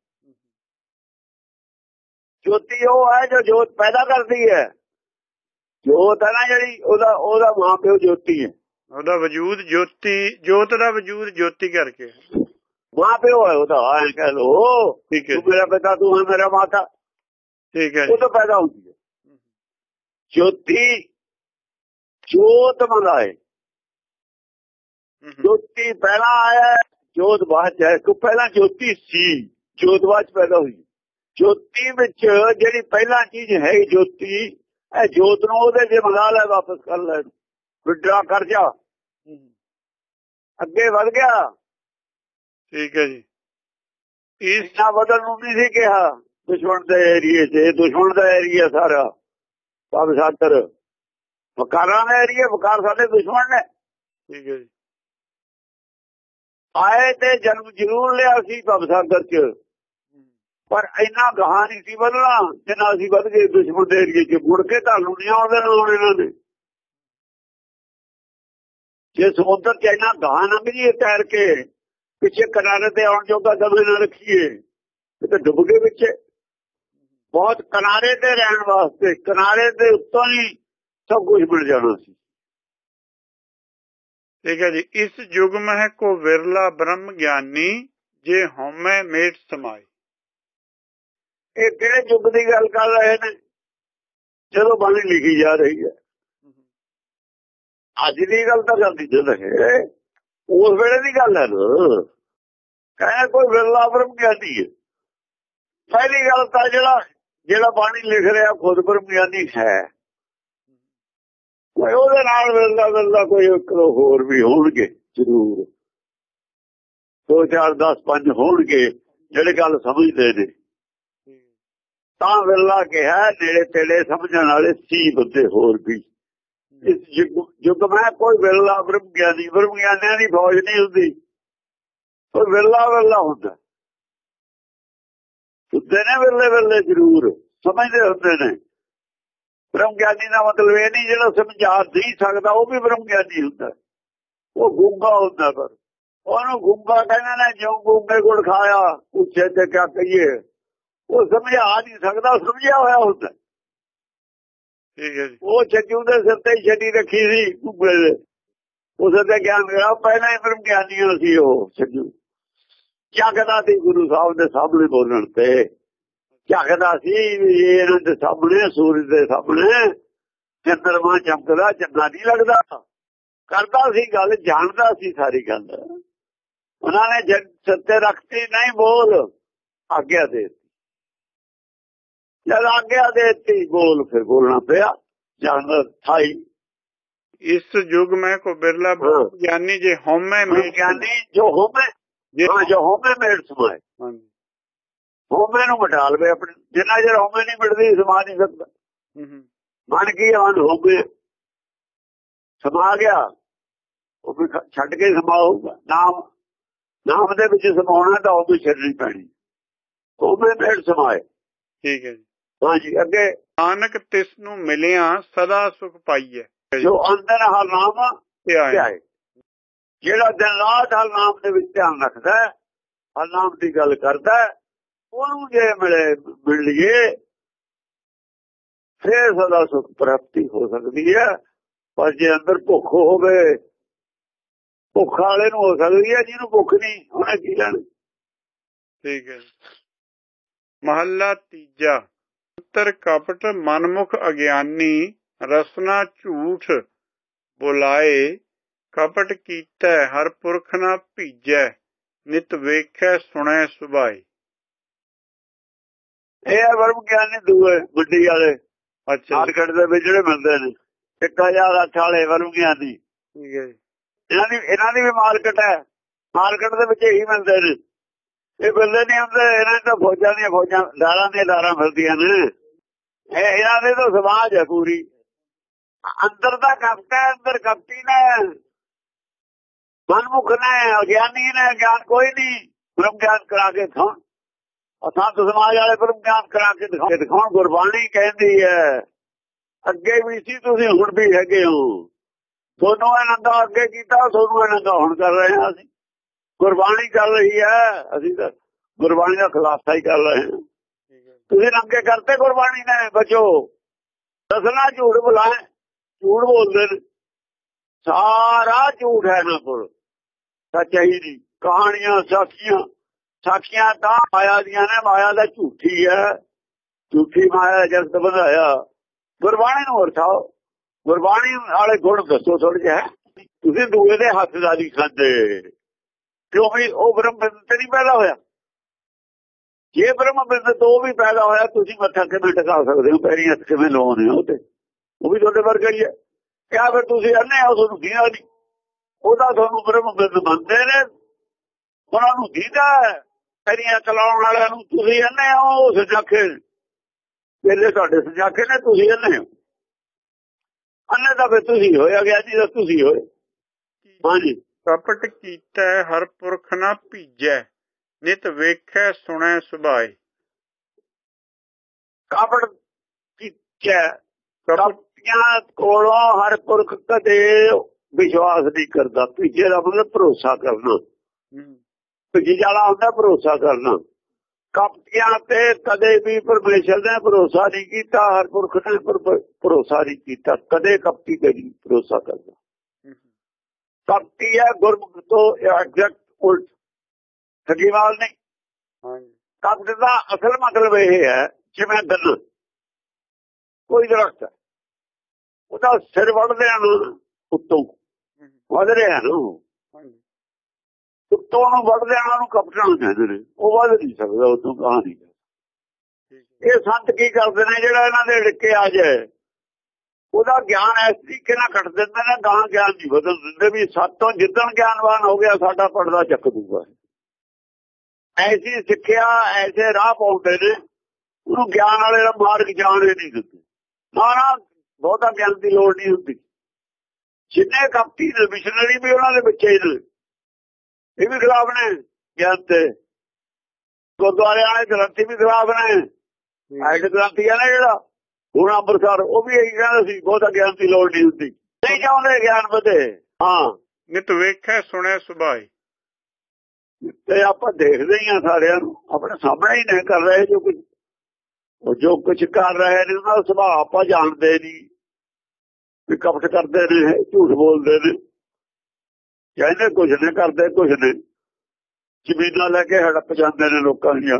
ਜੋਤੀ ਉਹ ਹੈ ਜੋ ਜੋਤ ਪੈਦਾ ਕਰਦੀ ਹੈ। ਜੋਤ ਹੈ ਨਾ ਜਿਹੜੀ, ਉਹਦਾ ਉਹਦਾ ਮਾਂ ਪਿਓ ਜੋਤੀ ਹੈ। ਉਹਦਾ ਵਜੂਦ ਜੋਤੀ ਜੋਤ ਦਾ ਵਜੂਦ ਜੋਤੀ ਕਰਕੇ। ਮਾਂ ਪਿਓ ਹੈ ਉਹਦਾ ਐ ਕਹਿ ਲੋ ਠੀਕ ਹੈ। ਤੂੰ ਮੇਰਾ ਪਿਤਾ ਤੂੰ ਹੈ ਮੇਰਾ ਮਾਤਾ। ਠੀਕ ਹੈ। ਉਹ ਤਾਂ ਪੈਦਾ ਹੁੰਦੀ ਹੈ। ਜੋਤੀ ਜੋਤ ਹਮ, ਜੋਤੀ ਪਹਿਲਾਂ ਆਇਆ ਜੋਤ ਬਾਅਦ ਚ ਹੈ। ਕਿ ਪਹਿਲਾਂ ਜੋਤੀ ਸੀ ਜੋਤ ਬਾਅਦ ਚ ਪੈਦਾ ਹੋਈ। ਜੋਤੀ ਵਿੱਚ ਜਿਹੜੀ ਪਹਿਲਾਂ ਚੀਜ਼ ਹੈ ਜੋਤੀ ਇਹ ਜੋਤ ਨੂੰ ਉਹਦੇ ਜੇ ਮਿਲਾ ਲੈ ਵਾਪਸ ਕਰ ਲੈ। ਵਿਡਰਾ ਕਰ ਜਾ। ਅੱਗੇ ਵਧ ਗਿਆ। ਠੀਕ ਹੈ ਜੀ। ਇਸ ਇੰਨਾ ਬਦਲ ਨੂੰ ਨਹੀਂ ਸੀ ਕਿਹਾ। ਦੁਸ਼ਮਣ ਦੇ ਏਰੀਏ 'ਚ ਦੁਸ਼ਮਣ ਦਾ ਏਰੀਆ ਸਾਰਾ। ਸਭ ਸਾਤਰ ਵਕਾਰਾਂ ਦਾ ਏਰੀਆ ਵਕਾਰ ਸਾਡੇ ਦੁਸ਼ਮਣ ਨੇ। ਠੀਕ ਹੈ ਜੀ। ਆਏ ਤੇ ਜਨਮ ਜ਼ਰੂਰ ਲਿਆ ਸੀ ਭਵਸਾਗਰ ਚ। ਪਰ ਇੰਨਾ ਗਾਹਾਂ ਨਹੀਂ ਸੀ ਵਧਣਾ ਜਿੰਨਾ ਅਸੀਂ ਵਧ ਗਏ ਦੁਸ਼ਮਣ ਦੇ ਏਰੀਏ ਚ। ਮੁੜ ਕੇ ਤੁਹਾਨੂੰ ਨਹੀਂ ਆਉਂਦੇ ਲੋੜ ਇਹਨਾਂ ਦੇ। ਜੇ ਸਮੁੰਦਰ ਚ ਇੰਨਾ ਗਾਹਾਂ ਨਾ ਮਿਲੀਏ ਤੈਰ ਕੇ ਪਿੱਛੇ ਕਿਨਾਰੇ ਤੇ ਆਉਣ ਜੋਗਾ ਦਮੇ ਨਾ ਰੱਖੀਏ ਤੇ ਡੁੱਬ ਗਏ ਵਿੱਚ ਬਹੁਤ ਕਿਨਾਰੇ ਤੇ ਰਹਿਣ ਵਾਸਤੇ ਕਿਨਾਰੇ ਦੇ ਉੱਤੋਂ ਹੀ ਸਭ ਕੁਝ ਮਿਲ ਜਾਣਾ ਸੀ। ਠੀਕ ਹੈ ਜੀ ਇਸ ਯੁਗ ਮਹਿ ਕੋ ਵਿਰਲਾ ਬ੍ਰਹਮ ਗਿਆਨੀ ਜੇ ਹਉਮੈ ਮੇਟ ਸਮਾਏ ਇਹ ਕਿਹੜੇ ਯੁੱਗ ਦੀ ਗੱਲ ਕਰ ਰਹੇ ਨੇ? ਜਦੋਂ ਬਾਣੀ ਲਿਖੀ ਜਾ ਰਹੀ ਹੈ। ਅੱਜ ਦੀ ਗੱਲ ਤਾਂ ਜਾਂਦੀ ਹੈ ਉਸ ਵੇਲੇ ਦੀ ਗੱਲ ਹੈ ਨਾ। ਕੋਈ ਵਿਰਲਾ ਬ੍ਰਹਮ ਗਿਆਨੀ ਹੈ? ਪਹਿਲੀ ਗੱਲ ਤਾਂ ਜਿਹੜਾ ਜਿਹੜਾ ਬਾਣੀ ਲਿਖ ਰਿਹਾ ਖੁਦ ਬ੍ਰਹਮ ਗਿਆਨੀ ਹੈ। ਕੋਈ ਉਹਦੇ ਨਾਲ ਵਿਰਲਾ ਵਿਰਲਾ ਕੋਈ ਇੱਕ ਹੋਰ ਵੀ ਹੋਣਗੇ ਜ਼ਰੂਰ। ਦੋ ਚਾਰ 10 ਪੰਜ ਹੋਣਗੇ ਜਿਹੜੇ ਗੱਲ ਸਮਝਦੇ ਨੇ। ਤਾਂ ਵਿਰਲਾ ਕਿਹਾ ਨੇੜੇ ਤੇੜੇ ਸਮਝਣ ਵਾਲੇ ਸੀ ਬੰਦੇ ਹੋਰ ਵੀ। ਇਸ ਯੁੱਗ ਮੈਂ ਕੋਈ ਵਿਰਲਾ ਬ੍ਰਹਮ ਗਿਆਨੀ, ਬ੍ਰਹਮ ਗਿਆਨੀਆਂ ਦੀ ਫੌਜ ਨਹੀਂ ਹੁੰਦੀ। ਉਹ ਵਿਰਲਾ ਵਿਰਲਾ ਹੁੰਦਾ। ਹੁੰਦੇ ਨੇ ਵਿਰਲੇ ਵਿਰਲੇ ਜ਼ਰੂਰ, ਸਮਝਦੇ ਹੁੰਦੇ ਨੇ। ਬ੍ਰਹਮ ਗਿਆਨੀ ਦਾ ਮਤਲਬ ਇਹ ਨਹੀਂ ਜਿਹੜਾ ਸਮਝਾ ਨਹੀਂ ਸਕਦਾ, ਉਹ ਵੀ ਬ੍ਰਹਮ ਗਿਆਨੀ ਹੁੰਦਾ। ਉਹ ਗੁੰਗਾ ਹੁੰਦਾ ਪਰ। ਉਹਨੂੰ ਗੁੰਗਾ ਕਹਿੰਦੇ ਨੇ ਜੋ ਗੁੰਗੇ ਕੋਲ ਖਾਇਆ ਉੱਚੇ ਤੇ ਕਿਆ ਕਹੀਏ। ਉਹ ਸਮਝਾ ਨਹੀਂ ਸਕਦਾ, ਸਮਝਿਆ ਹੋਇਆ ਹੁੰਦਾ। ਠੀਕ ਹੈ ਜੀ। ਉਹ ਚੱਜੂ ਦੇ ਸਿਰ ਤੇ ਛੱਡੀ ਰੱਖੀ ਸੀ ਗੁੰਗੇ ਦੇ। ਤੇ ਗਿਆਨ ਗਿਆ ਪਹਿਲਾਂ ਹੀ ਬ੍ਰਹਮ ਗਿਆਨੀ ਸੀ ਉਹ ਛੱਜੂ ਝਾਕਦਾ ਸੀ ਗੁਰੂ ਸਾਹਿਬ ਦੇ ਸਾਹਮਣੇ ਬੋਲਣ ਤੇ। ਝਾਕਦਾ ਸੀ ਇਹਨਾਂ ਦੇ ਸਾਹਮਣੇ, ਸੂਰਜ ਦੇ ਸਾਹਮਣੇ। ਚੰਦਰਮਾ ਚਮਕਦਾ, ਚੰਗਾ ਨਹੀਂ ਲੱਗਦਾ। ਕਰਦਾ ਸੀ ਗੱਲ, ਜਾਣਦਾ ਸੀ ਸਾਰੀ ਗੱਲ। ਉਹਨਾਂ ਨੇ ਸੱਤੇ ਰੱਖਤੀ, ਨਹੀਂ ਬੋਲ। ਆਗਿਆ ਦੇ ਜਦ ਆਗਿਆ ਦੇਤੀ ਬੋਲ ਫਿਰ ਬੋਲਣਾ ਪਿਆ ਜਾਣਦਾ ਥਾਈ। ਇਸ ਯੁਗ ਮੈਂ ਕੋ ਬਿਰਲਾ ਗਿਆਨੀ ਜੇ ਹਉਮੈ ਮੇਟ ਗਿਆਨੀ ਜੋ ਹੋਵੇ ਜੇ ਹਾਂ ਜੋ ਹੋਵੇ ਮੇੜ ਸਮਾਏ। ਹੋਵੇ ਨੂੰ ਮਟਾ ਲਵੇ ਆਪਣੇ ਜਿੰਨਾ ਜਰ ਹੋਵੇ ਨਹੀਂ ਮਿਟਦੀ ਸਮਾ ਨਹੀਂ ਸਕਦਾ। ਮਨ ਕੀ ਮਨ ਹੋਵੇ ਸਮਾ ਗਿਆ ਉਹ ਵੀ ਛੱਡ ਕੇ ਸਮਾਊਗਾ ਨਾਮ ਨਾਮ ਦੇ ਵਿੱਚ ਸਮਾਉਣਾ ਤਾਂ ਉਹ ਵੀ ਛੱਡਣੀ ਪੈਣੀ। ਹੋਵੇ ਮੇੜ ਸਮਾਏ। ਠੀਕ ਹੈ ਜੀ। ਹਾਂਜੀ ਅੱਗੇ ਨਾਨਕ ਤਿਸ ਨੂੰ ਮਿਲਿਆ ਸਦਾ ਸੁਖ ਪਾਈਐ। ਜੋ ਅੰਦਰ ਹਰ ਨਾਮ ਤੇ ਆਏ। ਧਿਆਏ। ਜਿਹੜਾ ਦਿਨ ਰਾਤ ਹਰ ਨਾਮ ਦੇ ਵਿੱਚ ਧਿਆਨ ਰੱਖਦਾ ਹੈ, ਹਰ ਨਾਮ ਦੀ ਗੱਲ ਕਰਦਾ ਉਹਨੂੰ ਜੇ ਮਿਲੇ ਮਿਲ ਲਈਏ ਫਿਰ ਸਦਾ ਸੁਖ ਪ੍ਰਾਪਤੀ ਹੋ ਸਕਦੀ ਹੈ। ਪਰ ਜੇ ਅੰਦਰ ਭੁੱਖ ਹੋਵੇ ਭੁੱਖ ਵਾਲੇ ਨੂੰ ਹੋ ਸਕਦੀ ਹੈ ਜਿਹਨੂੰ ਭੁੱਖ ਨਹੀਂ ਉਹਨੇ ਕੀ ਲੈਣਾ? ਠੀਕ ਹੈ। ਮਹੱਲਾ ਤੀਜਾ। ਅੰਤਰ ਕਪਟ ਮਨਮੁਖ ਅਗਿਆਨੀ ਰਸਨਾ ਝੂਠ ਬੁਲਾਏ ਕਪਟ ਕੀਤਾ ਹਰ ਪੁਰਖ ਨਾ ਭੀਜੈ ਨਿਤ ਵੇਖੈ ਸੁਣੈ ਸੁਭਾਈ ਇਹ ਹੈ ਵਰਮ ਗਿਆਨੀ ਦੂਏ ਵੱਡੀ ਵਾਲੇ। ਅੱਛਾ। ਮਾਰਕੀਟ ਦੇ ਵਿੱਚ ਜਿਹੜੇ ਮਿਲਦੇ ਨੇ। 1008 ਵਾਲੇ ਵਰਮ ਗਿਆਨੀ। ਠੀਕ ਹੈ ਇਹਨਾਂ ਦੀ ਇਹਨਾਂ ਦੀ ਵੀ ਮਾਰਕੀਟ ਹੈ। ਮਾਰਕੀਟ ਦੇ ਵਿੱਚ ਇਹੀ ਮਿਲਦੇ ਨੇ। ਇਹ ਮਿਲਦੇ ਨਹੀਂ ਹੁੰਦੇ ਇਹਨਾਂ ਤਾਂ ਫੌਜਾਂ ਦੀਆਂ ਫੌਜਾਂ ਦਾਰਾਂ ਦੀਆਂ ਦਾਰਾਂ ਫਿਰਦੀਆਂ ਨੇ। ਇਹ ਇਹਨਾਂ ਦੇ ਤਾਂ ਸਮਾਜ ਹੈ ਪੂਰੀ। ਅੰਦਰ ਦਾ ਕਪਟ ਹੈ, ਅੰਦਰ ਕਪਟੀ ਨੇ ਮਨਮੁਖ ਨੇ ਅਗਿਆਨੀ ਨੇ ਗਿਆਨ ਕੋਈ ਨਹੀਂ। ਬ੍ਰਹਮ ਗਿਆਨ ਕਰਾ ਕੇ ਦਿਖਾਉਣ। ਅਸਾਂ ਸਮਾਜ ਵਾਲੇ ਬ੍ਰਹਮ ਗਿਆਨ ਕਰਾ ਕੇ ਦਿਖਾ- ਦਿਖਾਉਣ। ਗੁਰਬਾਣੀ ਕਹਿੰਦੀ ਹੈ, ਅੱਗੇ ਵੀ ਸੀ, ਤੁਸੀਂ ਹੁਣ ਵੀ ਹੈਗੇ ਹੋ। ਤੁਹਾਨੂੰ ਇਹਨਾਂ ਦਾ ਅੱਗੇ ਕੀਤਾ, ਤੁਹਾਨੂੰ ਇਹਨਾਂ ਦਾ ਹੁਣ ਕਰ ਰਹੇ ਹਾਂ ਅਸੀਂ। ਗੁਰਬਾਣੀ ਕਰ ਰਹੀ ਹੈ, ਅਸੀਂ ਤਾਂ ਗੁਰਬਾਣੀ ਦਾ ਖੁਲਾਸਾ ਹੀ ਕਰ ਰਹੇ ਹਾਂ। ਤੁਸੀਂ ਨੰਗੇ ਕਰਤੇ ਗੁਰਬਾਣੀ ਨੇ, ਬਚੋ। ਦੱਸਣਾ ਝੂਠ ਬੁਲਾਏ ਝੂਠ ਬੋਲਦੇ ਨੇ। ਸਾਰਾ ਝੂਠ ਹੈ ਨਾ ਕੋਲ, ਸੱਚਾਈ ਦੀ। ਕਹਾਣੀਆਂ, ਸਾਖੀਆਂ ਸਾਖੀਆਂ ਤਾਂ ਮਾਇਆ ਦੀਆਂ ਨੇ, ਮਾਇਆ ਦਾ ਝੂਠੀ ਹੈ। ਝੂਠੀ ਮਾਇਆ ਜਗਤ ਬਣਾਇਆ। ਗੁਰਬਾਣੀ ਨੂੰ ਵਰਤਾਓ। ਗੁਰਬਾਣੀ ਵਾਲੇ ਗੁਣ ਦੱਸੋ ਥੋੜੇ ਜਿਹਾ ਤੁਸੀਂ ਦੂਏ ਦੇ ਹੱਥ ਦਾ ਨਹੀਂ ਖਾਂਦੇ। ਕਿਉਂ ਵੀ ਉਹ ਬ੍ਰਹਮ ਤੇ ਨਹੀਂ ਪੈਦਾ ਹੋਇਆ। ਜੇ ਬ੍ਰਹਮ ਬਿੰਦ ਤੋਂ ਵੀ ਪੈਦਾ ਹੋਇਆ, ਤੁਸੀਂ ਮੱਥਾ ਕਿਵੇਂ ਟਿਕਾ ਸਕਦੇ ਹੋ? ਪੈਰੀ ਹੱਥ ਕਿਵੇਂ ਲਾਉਣੇ ਹੋ ਤੇ ਉਹ ਵੀ ਤੁਹਾਡੇ ਵਰਗਾ ਹੀ ਹੈ। ਕਿਆ ਫਿਰ ਤੁਸੀਂ ਅੰਨੇ ਹੋ, ਤੁਹਾਨੂੰ ਦੀਦਾ ਨਹੀਂ? ਉਹਦਾ ਤੁਹਾਨੂੰ ਬ੍ਰਹਮ ਬਿੰਦ ਮੰਨਦੇ ਨੇ। ਉਹਨਾਂ ਨੂੰ ਦੀਦਾ ਪੈਰੀਆਂ ਚਲਾਉਣ ਵਾਲਿਆਂ ਨੂੰ ਤੁਸੀਂ ਅੰਨੇ ਹੋ, ਉਹ ਸਜਾਖੇ ਜਿਹੜੇ ਤੁਹਾਡੇ ਸਜਾਖੇ ਨੇ, ਤੁਸੀਂ ਅੰਨੇ ਹੋ। ਅੰਨੇ ਤਾਂ ਫਿਰ ਤੁਸੀਂ ਹੋਇਆ ਗਿਆ ਜੀ ਤੁਸੀਂ ਹੋਏ। ਹਾਂਜੀ। ਕਪਟ ਕੀਤਾ ਹਰ ਪੁਰਖ ਨਾ ਭੀਜੈ। ਨਿਤ ਵੇਖੈ ਸੁਣੈ ਸੁਭਾਏ। ਕਪੜ ਕੀਚੈ ਕਪਟ ਕਪਟੀਆਂ ਕੋਲੋਂ ਹਰ ਪੁਰਖ ਕਦੇ ਵਿਸ਼ਵਾਸ ਨਹੀਂ ਕਰਦਾ। ਭੀਜੇ ਦਾ ਮਤਲਬ ਭਰੋਸਾ ਕਰਨਾ। ਭੀਜੀ ਜਾਣਾ ਹੁੰਦਾ ਭਰੋਸਾ ਕਰਨਾ। ਕਪਟੀਆਂ ਤੇ ਕਦੇ ਵੀ ਪਰਮੇਸ਼ਰ ਨੇ ਭਰੋਸਾ ਨਹੀਂ ਕੀਤਾ ਹਰ ਪੁਰਖ ਨੇ ਭਰੋਸਾ ਨਹੀਂ ਕੀਤਾ। ਕਦੇ ਕਪਟੀ ਤੇ ਨਹੀਂ ਭਰੋਸਾ ਕਰਦਾ। ਕਪਟੀ ਹੈ ਗੁਰਮੁਖ ਤੋਂ ਐਗਜ਼ੈਕਟ ਉਲਟ। ਠਗੀਵਾਲ ਨਹੀਂ। ਹਾਂਜੀ। ਕਪਟ ਦਾ ਅਸਲ ਮਤਲਬ ਇਹ ਹੈ ਜਿਵੇਂ ਗੰਨ ਕੋਈ ਦਰਖਤ। ਉਹਦਾ ਸਿਰ ਵੱਢਦੇ ਹਨ ਉੱਤੋਂ ਵਧ ਰਿਹਾ ਨਾ। ਉੱਤੋਂ ਨੂੰ ਵੱਢਦੇ ਹਨ ਉਹਨੂੰ ਕਪਟਾਂ ਕਹਿੰਦੇ ਨੇ। ਉਹ ਵੱਧ ਨਹੀਂ ਸਕਦਾ ਉਦੋਂ ਕਹਾਂ ਨਹੀਂ ਇਹ ਸੰਤ ਕੀ ਕਰਦੇ ਨੇ ਜਿਹੜਾ ਇਹਨਾਂ ਦੇ ਢਿੱਕੇ ਆ ਜਾਏ। ਉਹਦਾ ਗਿਆਨ ਇਸ ਤਰੀਕੇ ਨਾਲ ਕੱਟ ਦਿੰਦੇ ਨੇ ਗਾਂ ਗਿਆਨ ਨਹੀਂ ਬਦਲ ਦਿੰਦੇ ਵੀ ਸਾਤੋਂ ਜਿੱਦਣ ਗਿਆਨਵਾਨ ਹੋ ਗਿਆ ਸਾਡਾ ਪੜਦਾ ਚੱਕ ਦੂਗਾ। ਐਸੀ ਸਿੱਖਿਆ ਐਸੇ ਰਾਹ ਪਾਉਂਦੇ ਨੇ ਉਹਨੂੰ ਗਿਆਨ ਵਾਲੇ ਦਾ ਮਾਰਗ ਜਾਣੇ ਨਹੀਂ ਦਿੰਦੇ। ਨਾ ਬਹੁਤਾ ਗਿਆਨ ਦੀ ਲੋੜ ਨਹੀਂ ਹੁੰਦੀ। ਜਿੰਨੇ ਕਪਟੀ ਨੇ ਮਿਸ਼ਨਰੀ ਵੀ ਉਹਨਾਂ ਦੇ ਬੱਚੇ ਨੇ। ਇਹ ਵੀ ਖਿਲਾਫ ਨੇ ਗਿਆਨ ਤੇ। ਗੁਰਦੁਆਰੇ ਵਾਲੇ ਗ੍ਰੰਥੀ ਵੀ ਖਿਲਾਫ ਨੇ। ਆਇਡ ਗ੍ਰੰਥੀ ਆ ਨਾ ਜਿਹੜਾ ਹੁਣ ਅੰਮ੍ਰਿਤਸਰ ਉਹ ਵੀ ਇਹੀ ਕਹਿੰਦਾ ਸੀ ਬਹੁਤਾ ਗਿਆਨ ਦੀ ਲੋੜ ਨਹੀਂ ਹੁੰਦੀ। ਨਹੀਂ ਚਾਹੁੰਦੇ ਗਿਆਨ ਵਧੇ। ਹਾਂ। ਨਿਤ ਵੇਖੈ ਸੁਣੈ ਸੁਭਾਏ ਤੇ ਆਪਾਂ ਦੇਖਦੇ ਹੀ ਆ ਸਾਰਿਆਂ ਨੂੰ। ਆਪਣੇ ਸਾਹਮਣੇ ਹੀ ਨਹੀਂ ਕਰ ਰਹੇ ਜੋ ਕੁਝ ਉਹ ਜੋ ਕੁਝ ਕਰ ਰਹੇ ਨੇ ਉਹਨਾਂ ਦਾ ਸੁਭਾਅ ਆਪਾਂ ਜਾਣਦੇ ਨਹੀਂ। ਵੀ ਕਪਟ ਕਰਦੇ ਨੇ, ਝੂਠ ਬੋਲਦੇ ਨੇ। ਕਹਿੰਦੇ ਕੁਝ ਨੇ, ਕਰਦੇ ਕੁਝ ਨੇ। ਜ਼ਮੀਨਾਂ ਲੈ ਕੇ ਹੜਪ ਜਾਂਦੇ ਨੇ ਲੋਕਾਂ ਦੀਆਂ।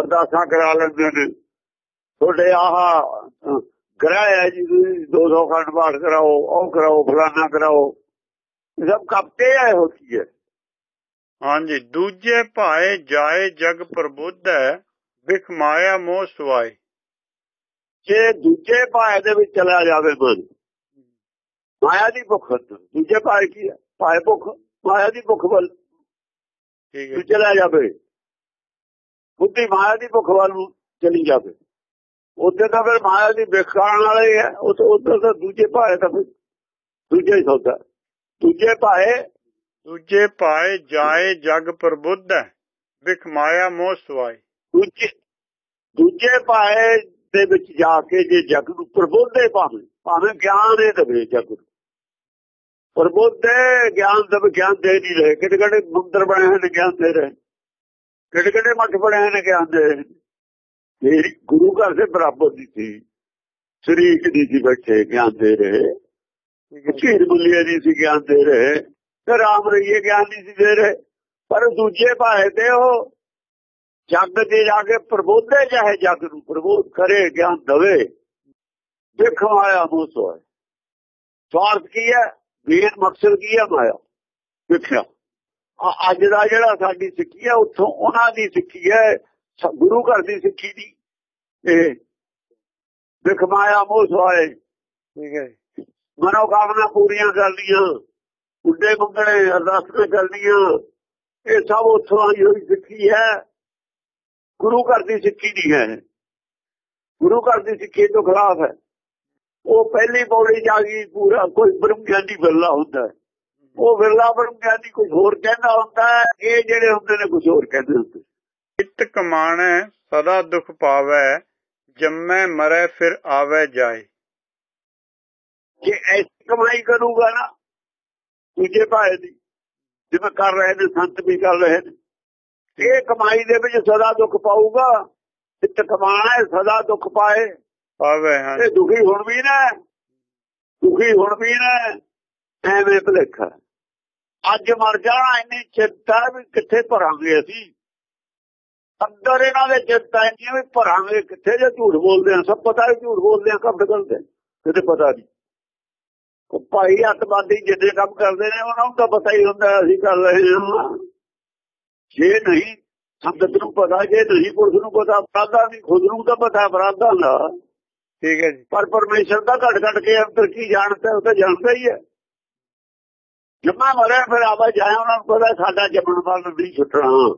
ਅਰਦਾਸਾਂ ਕਰਾ ਲੈਂਦੇ ਨੇ। ਤੁਹਾਡੇ ਆਹ ਗ੍ਰਹਿ ਹੈ ਜੀ 200 ਖੰਡ ਪਾਠ ਕਰਾਓ, ਉਹ ਕਰਾਓ, ਫਲਾਨਾ ਕਰਾਓ। ਇਹ ਸਭ ਕਪਟੇ ਹੈ ਹੋਤੀ ਹੈ। ਹਾਂਜੀ ਦੂਜੇ ਭਾਏ ਜਾਏ ਜਗ ਪ੍ਰਬੁੱਧੈ ਵਿਖ ਮਾਇਆ ਮੋਹ ਸੁਆਏ। ਜੇ ਦੂਜੇ ਭਾਏ ਦੇ ਵਿੱਚ ਚਲਾ ਜਾਵੇ ਮਨ ਮਾਇਆ ਦੀ ਭੁੱਖ ਦੂਜੇ ਭਾਏ ਕੀ ਹੈ? ਭਾਏ ਭੁੱਖ ਮਾਇਆ ਦੀ ਭੁੱਖ ਵੱਲ ਠੀਕ ਹੈ। ਚਲਾ ਜਾਵੇ। ਬੁੱਧੀ ਮਾਇਆ ਦੀ ਭੁੱਖ ਵੱਲ ਚਲੀ ਜਾਵੇ। ਉੱਥੇ ਤਾਂ ਫਿਰ ਮਾਇਆ ਦੀ ਵਿਖਾਣ ਵਾਲੇ ਹੈ ਉਹ ਤਾਂ ਉੱਧਰ ਤਾਂ ਦੂਜੇ ਭਾਏ ਤਾਂ ਦੂਜੇ ਹੀ ਸੌਦਾ। ਦੂਜੇ ਭਾਏ ਦੂਜੇ ਭਾਏ ਜਾਏ ਜਗ ਪ੍ਰਬੁੱਧੈ ਵਿਖ ਮਾਇਆ ਮੋਹ ਸੁਆਏ ਦੂਜੇ ਦੂਜੇ ਭਾਏ ਦੇ ਵਿੱਚ ਜਾ ਕੇ ਜੇ ਜਗ ਨੂੰ ਪ੍ਰਬੋਧੇ ਭਾਵੇਂ ਭਾਵੇਂ ਗਿਆਨ ਇਹ ਦੇਵੇ ਜਗ ਨੂੰ। ਪ੍ਰਬੋਧੇ ਗਿਆਨ ਦੇ ਗਿਆਨ ਦੇ ਨਹੀਂ ਰਹੇ। ਕਿਤੇ ਕਿਤੇ ਮੰਦਰ ਬਣੇ ਹੋਏ ਨੇ ਗਿਆਨ ਦੇ ਰਹੇ? ਕਿਤੇ ਕਿਤੇ ਮੱਠ ਬਣੇ ਹੋਏ ਨੇ ਗਿਆਨ ਦੇ ਰਹੇ? ਇਹ ਗੁਰੂ ਘਰ ਦੇ ਬਰਾਬਰ ਦੀ ਸੀ। ਸ਼ਰੀਕ ਦੀ ਸੀ ਬੈਠੇ ਗਿਆਨ ਦੇ ਰਹੇ। ਝੀਰ ਬੁੱਲੀਏ ਦੀ ਸੀ ਗਿਆਨ ਦੇ ਰਹੇ। ਤੇ ਰਾਮ ਰਈਏ ਗਿਆਨ ਨਹੀਂ ਸੀ ਦੇ ਰਹੇ ਪਰ ਦੂਜੇ ਭਾਏ ਤੇ ਉਹ ਜੱਗ ਤੇ ਜਾ ਕੇ ਪ੍ਰਬੋਧੇ ਚਾਹੇ ਜੱਗ ਨੂੰ ਪ੍ਰਬੋਧ ਕਰੇ ਗਿਆਨ ਦਵੇ। ਦੇਖੋ ਆਇਆ ਮੂਸੋ ਹੈ। ਸਵਾਰਥ ਕੀ ਹੈ? ਮੇਨ ਮਕਸਦ ਕੀ ਹੈ ਮਾਇਆ? ਦੇਖਿਆ। ਆ- ਅੱਜ ਦਾ ਜਿਹੜਾ ਸਾਡੀ ਸਿੱਖੀ ਹੈ ਉੱਥੋਂ ਉਹਨਾਂ ਦੀ ਸਿੱਖੀ ਹੈ ਗੁਰੂ ਘਰ ਦੀ ਸਿੱਖੀ ਦੀ। ਇਹ ਦੇਖ ਮਾਇਆ ਮੂਸੋ ਹੈ। ਠੀਕ ਹੈ ਮਨੋ ਕਾਮਨਾ ਪੂਰੀਆਂ ਕਰਨੀਆਂ। ਉੱਡੇ ਮੰਗਣੇ ਅਰਦਾਸਾਂ ਕਰਨੀਆਂ ਇਹ ਸਭ ਉੱਥੋਂ ਆਈ ਹੋਈ ਸਿੱਖੀ ਹੈ। ਗੁਰੂ ਘਰ ਦੀ ਸਿੱਖੀ ਨਹੀਂ ਹੈ। ਗੁਰੂ ਘਰ ਦੀ ਸਿੱਖੀ ਤੋਂ ਖਿਲਾਫ ਹੈ। ਉਹ ਪਹਿਲੀ ਪੌੜੀ ਜਾ ਗਈ ਪੂਰਾ ਕੋਈ ਬ੍ਰਹਮ ਗਿਆਨੀ ਬਿਰਲਾ ਹੁੰਦਾ। ਉਹ ਬਿਰਲਾ ਬ੍ਰਹਮ ਗਿਆਨੀ ਕੁਝ ਹੋਰ ਕਹਿੰਦਾ ਹੁੰਦਾ ਇਹ ਜਿਹੜੇ ਹੁੰਦੇ ਨੇ ਕੁਝ ਹੋਰ ਕਹਿੰਦੇ ਹੁੰਦੇ ਚਿੱਤ ਕਮਾਣੈ ਸਦਾ ਦੁਖ ਪਾਵੈ ਜੰਮੈ ਮਰੈ ਫਿਰ ਆਵੈ ਜਾਏ। ਜੇ ਐਸੀ ਕਮਾਈ ਕਰੂਗਾ ਨਾ ਦੂਜੇ ਭਾਏ ਦੀ ਜਿਵੇਂ ਕਰ ਰਹੇ ਨੇ ਸੰਤ ਵੀ ਕਰ ਰਹੇ ਨੇ। ਇਹ ਕਮਾਈ ਦੇ ਵਿੱਚ ਸਦਾ ਦੁੱਖ ਪਾਊਗਾ ਚਿੱਤ ਕਮਾਣਾ ਸਦਾ ਦੁੱਖ ਪਾਏ। ਪਾਵੈ ਹਾਂ ਇਹ ਦੁਖੀ ਹੁਣ ਵੀ ਨਾ ਦੁਖੀ ਹੁਣ ਵੀ ਨਾ ਐਵੇਂ ਭਲੇਖਾ ਅੱਜ ਮਰ ਜਾਣਾ ਇੰਨੀ ਚਿੰਤਾ ਵੀ ਕਿੱਥੇ ਭਰਾਂਗੇ ਅਸੀਂ? ਅੰਦਰ ਇਹਨਾਂ ਦੇ ਚਿੰਤਾ ਇੰਨੀ ਵੀ ਭਰਾਂਗੇ ਕਿੱਥੇ? ਜੇ ਝੂਠ ਬੋਲਦੇ ਆ ਸਭ ਪਤਾ ਹੈ ਝੂਠ ਬੋਲਦੇ ਆ ਕੰਮ ਕਰਦੇ ਕਿਤੇ ਪਤਾ ਨਹੀਂ। ਉਹ ਭਾਈ ਅੱਤਵਾਦੀ ਜਿੱਦੇ ਕੰਮ ਕਰਦੇ ਨੇ ਉਹਨਾਂ ਨੂੰ ਤਾਂ ਪਤਾ ਹੀ ਹੁੰਦਾ ਅਸੀਂ ਕਰ ਰਹੇ ਹਾਂ। ਜੇ ਨਹੀਂ ਸੰਗਤ ਨੂੰ ਪਤਾ ਜੇ ਨਹੀਂ ਪੁਲਿਸ ਨੂੰ ਪਤਾ ਅਪਰਾਧਾ ਨਹੀਂ ਖੁਦ ਨੂੰ ਤਾਂ ਪਤਾ ਅਪਰਾਧਾਂ ਦਾ। ਠੀਕ ਹੈ ਜੀ। ਪਰ ਪਰਮੇਸ਼ਰ ਦਾ ਘਟ ਘਟ ਕੇ ਅੰਦਰ ਕੀ ਜਾਣਦਾ ਉਹ ਤਾਂ ਜਾਣਦਾ ਹੀ ਹੈ। ਜਮਾ ਮਰਿਆ ਫਿਰ ਆਵਾ ਜਾਇਆ ਉਹਨਾਂ ਨੂੰ ਪਤਾ ਸਾਡਾ ਜੰਮਣ ਵਾਲ ਨਹੀਂ ਛੁੱਟਣਾ।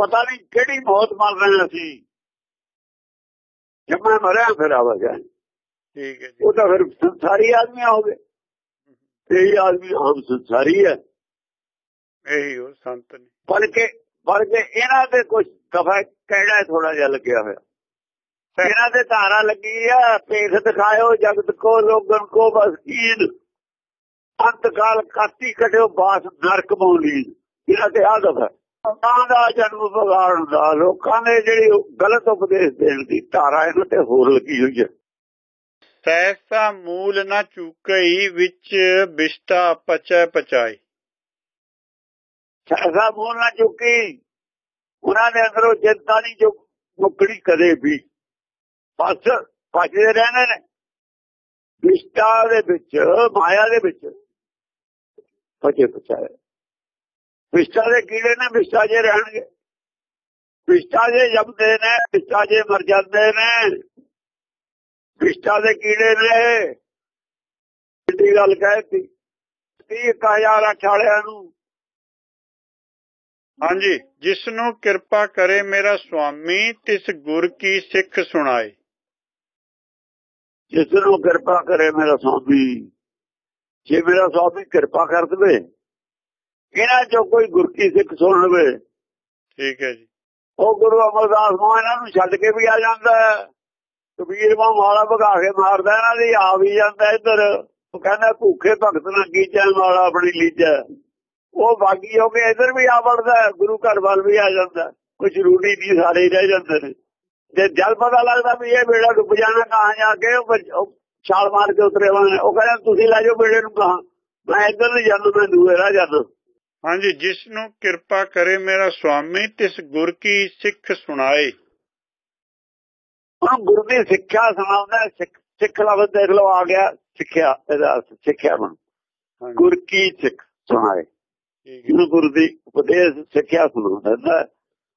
ਪਤਾ ਨਹੀਂ ਕਿਹੜੀ ਮੌਤ ਮਰ ਰਹੇ ਅਸੀਂ। ਜਮਾ ਮਰਿਆ ਫਿਰ ਆਵਾ ਜਾਇਆ। ਠੀਕ ਹੈ ਜੀ। ਉਹ ਤਾਂ ਫਿਰ ਸੰਸਾਰੀ ਆਦਮੀ ਹੋ। ਗਏ ਇਹ ਆਦਮੀ ਆਮ ਸੰਸਾਰੀ ਹੈ। ਇਹੀ ਉਹ ਸੰਤ ਨੇ। ਬਲਕਿ ਬਲਕਿ ਇਹਨਾਂ ਤੇ ਕੁਝ ਕਫਾ ਕਿਹੜਾ ਥੋੜਾ ਜਿਹਾ ਲੱਗਿਆ ਹੋਇਆ। ਇਹਨਾਂ ਦੇ ਧਾਰਾ ਲੱਗੀ ਆ ਪੇਖ ਦਿਖਾਇਓ ਜਗਤ ਕੋ ਲੋਗਨ ਕੋ ਬਸ ਕੀਨ। ਅੰਤ ਕਾਲ ਕਾਤੀ ਕਟਿਓ ਬਾਸ ਨਰਕ ਮੌਲੀ ਇਹਨਾਂ ਤੇ ਆਦਬ ਹੈ ਲੋਕਾਂ ਦਾ ਜਨਮ ਵਿਗਾੜਨ ਦਾ ਲੋਕਾਂ ਨੇ ਜਿਹੜੀ ਗਲਤ ਉਪਦੇਸ਼ ਦੇਣ ਦੀ ਧਾਰਾ ਇਹਨਾਂ ਤੇ ਹੋਰ ਲੱਗੀ ਹੋਈ ਹੈ। ਸੈਸਾ ਮੂਲ ਨਾ ਚੁਕਈ, ਵਿੱਚ ਬਿਸ਼ਟਾ ਪਚੈ ਪਚਾਈ। ਸੈਸਾ ਮੂਲ ਨਾ ਚੁੱਕੀ ਉਹਨਾਂ ਦੇ ਅੰਦਰੋਂ ਚਿੰਤਾ ਨਹੀਂ ਜੋ ਮੁਕੜੀ ਕਦੇ ਵੀ। ਬਸ ਭਜਦੇ ਰਹਿਣੇ ਨੇ। ਵਿਸ਼ਟਾ ਦੇ ਵਿੱਚ, ਮਾਇਆ ਦੇ ਵਿੱਚ ਭਜੇ ਪਚਾਏ। ਵਿਸ਼ਟਾ ਦੇ ਕੀੜੇ ਨੇ ਵਿਸ਼ਟਾ ਜੇ ਰਹਿਣਗੇ। ਵਿਸ਼ਟਾ ਜੇ ਜੰਮਦੇ ਨੇ ਵਿਸ਼ਟਾ ਜੇ ਮਰ ਜਾਂਦੇ ਨੇ। ਵਿਸ਼ਟਾ ਦੇ ਕੀੜੇ ਨੇ ਕਿੱਡੀ ਗੱਲ ਕਹਿਤੀ 30000 ਅਠਾਲਿਆਂ ਨੂੰ। ਹਾਂਜੀ ਜਿਸ ਨੂੰ ਕਿਰਪਾ ਕਰੇ ਮੇਰਾ ਸੁਆਮੀ ਤਿਸ ਗੁਰ ਕੀ ਸਿੱਖ ਸੁਣਾਏ। ਜਿਸ ਨੂੰ ਕਿਰਪਾ ਕਰੇ ਮੇਰਾ ਸਵਾਮੀ ਜੇ ਮੇਰਾ ਸਵਾਮੀ ਕਿਰਪਾ ਕਰ ਦੇਵੇ ਇਹਨਾਂ ਚੋਂ ਕੋਈ ਗੁਰ ਕੀ ਸਿੱਖ ਸੁਣ ਲਵੇ। ਠੀਕ ਹੈ ਜੀ। ਉਹ ਗੁਰੂ ਅਮਰਦਾਸ ਨੂੰ ਇਹਨਾਂ ਨੂੰ ਛੱਡ ਕੇ ਵੀ ਆ ਜਾਂਦਾ ਹੈ। ਕਬੀਰ ਮਾਂ ਮਾਲਾ ਭਗਾ ਕੇ ਮਾਰਦਾ, ਇਹਨਾਂ ਦੀ ਆ ਵੀ ਜਾਂਦਾ ਇੱਧਰ। ਉਹ ਕਹਿੰਦਾ, ਭੁੱਖੇ ਭਗਤ ਨਾ ਕੀਚੈ ਮਾਲਾ ਆਪਣੀ ਲੀਜੈ। ਉਹ ਬਾਗੀ ਹੋ ਕੇ ਇੱਧਰ ਵੀ ਆ ਵੜਦਾ, ਗੁਰੂ ਘਰ ਵੱਲ ਵੀ ਆ ਜਾਂਦਾ। ਹੈ। ਕੋਈ ਜ਼ਰੂਰੀ ਸਾਰੇ ਰਹਿ ਜਾਂਦੇ ਨੇ। ਜੇ ਜਲ ਪਤਾ ਲੱਗਦਾ ਵੀ ਇਹ ਬੇੜਾ ਡੁੱਬ ਜਾਣਾ ਕਹਾਂ ਜਾ ਕੇ ਛਾਲ ਮਾਰ ਕੇ ਉਤਰੇ ਵਾਲੇ ਉਹ ਕਹਿੰਦਾ, ਤੁਸੀਂ ਲੈ ਜਾਓ ਬੇੜੇ ਨੂੰ ਕਹਾਂ ਮੈਂ ਇੱਧਰ ਨਹੀਂ ਜਾਂਦਾ, ਮੈਂ ਦੂਏ ਰਹਿ ਜਾਂਦਾ। ਹਾਂਜੀ, ਜਿਸ ਨੂੰ ਕਿਰਪਾ ਕਰੇ ਮੇਰਾ ਸੁਆਮੀ ਤਿਸ ਗੁਰ ਕੀ ਸਿੱਖ ਸੁਣਾਏ। ਹੁਣ ਗੁਰੂ ਦੀ ਸਿੱਖਿਆ ਸੁਣਾਉਂਦਾ ਸਿੱਖ ਲਫ਼ਜ਼ ਦੇਖ ਲਓ ਆ ਗਿਆ ਸਿੱਖਿਆ ਇਹਦਾ ਸਿੱਖਿਆ ਬਣ ਗੁਰ ਕੀ ਸਿੱਖ ਸੁਣਾਏ। ਜਿਹਨੂੰ ਗੁਰੂ ਦੀ ਉਪਦੇਸ਼ ਸਿੱਖਿਆ ਸੁਣਾਉਂਦਾ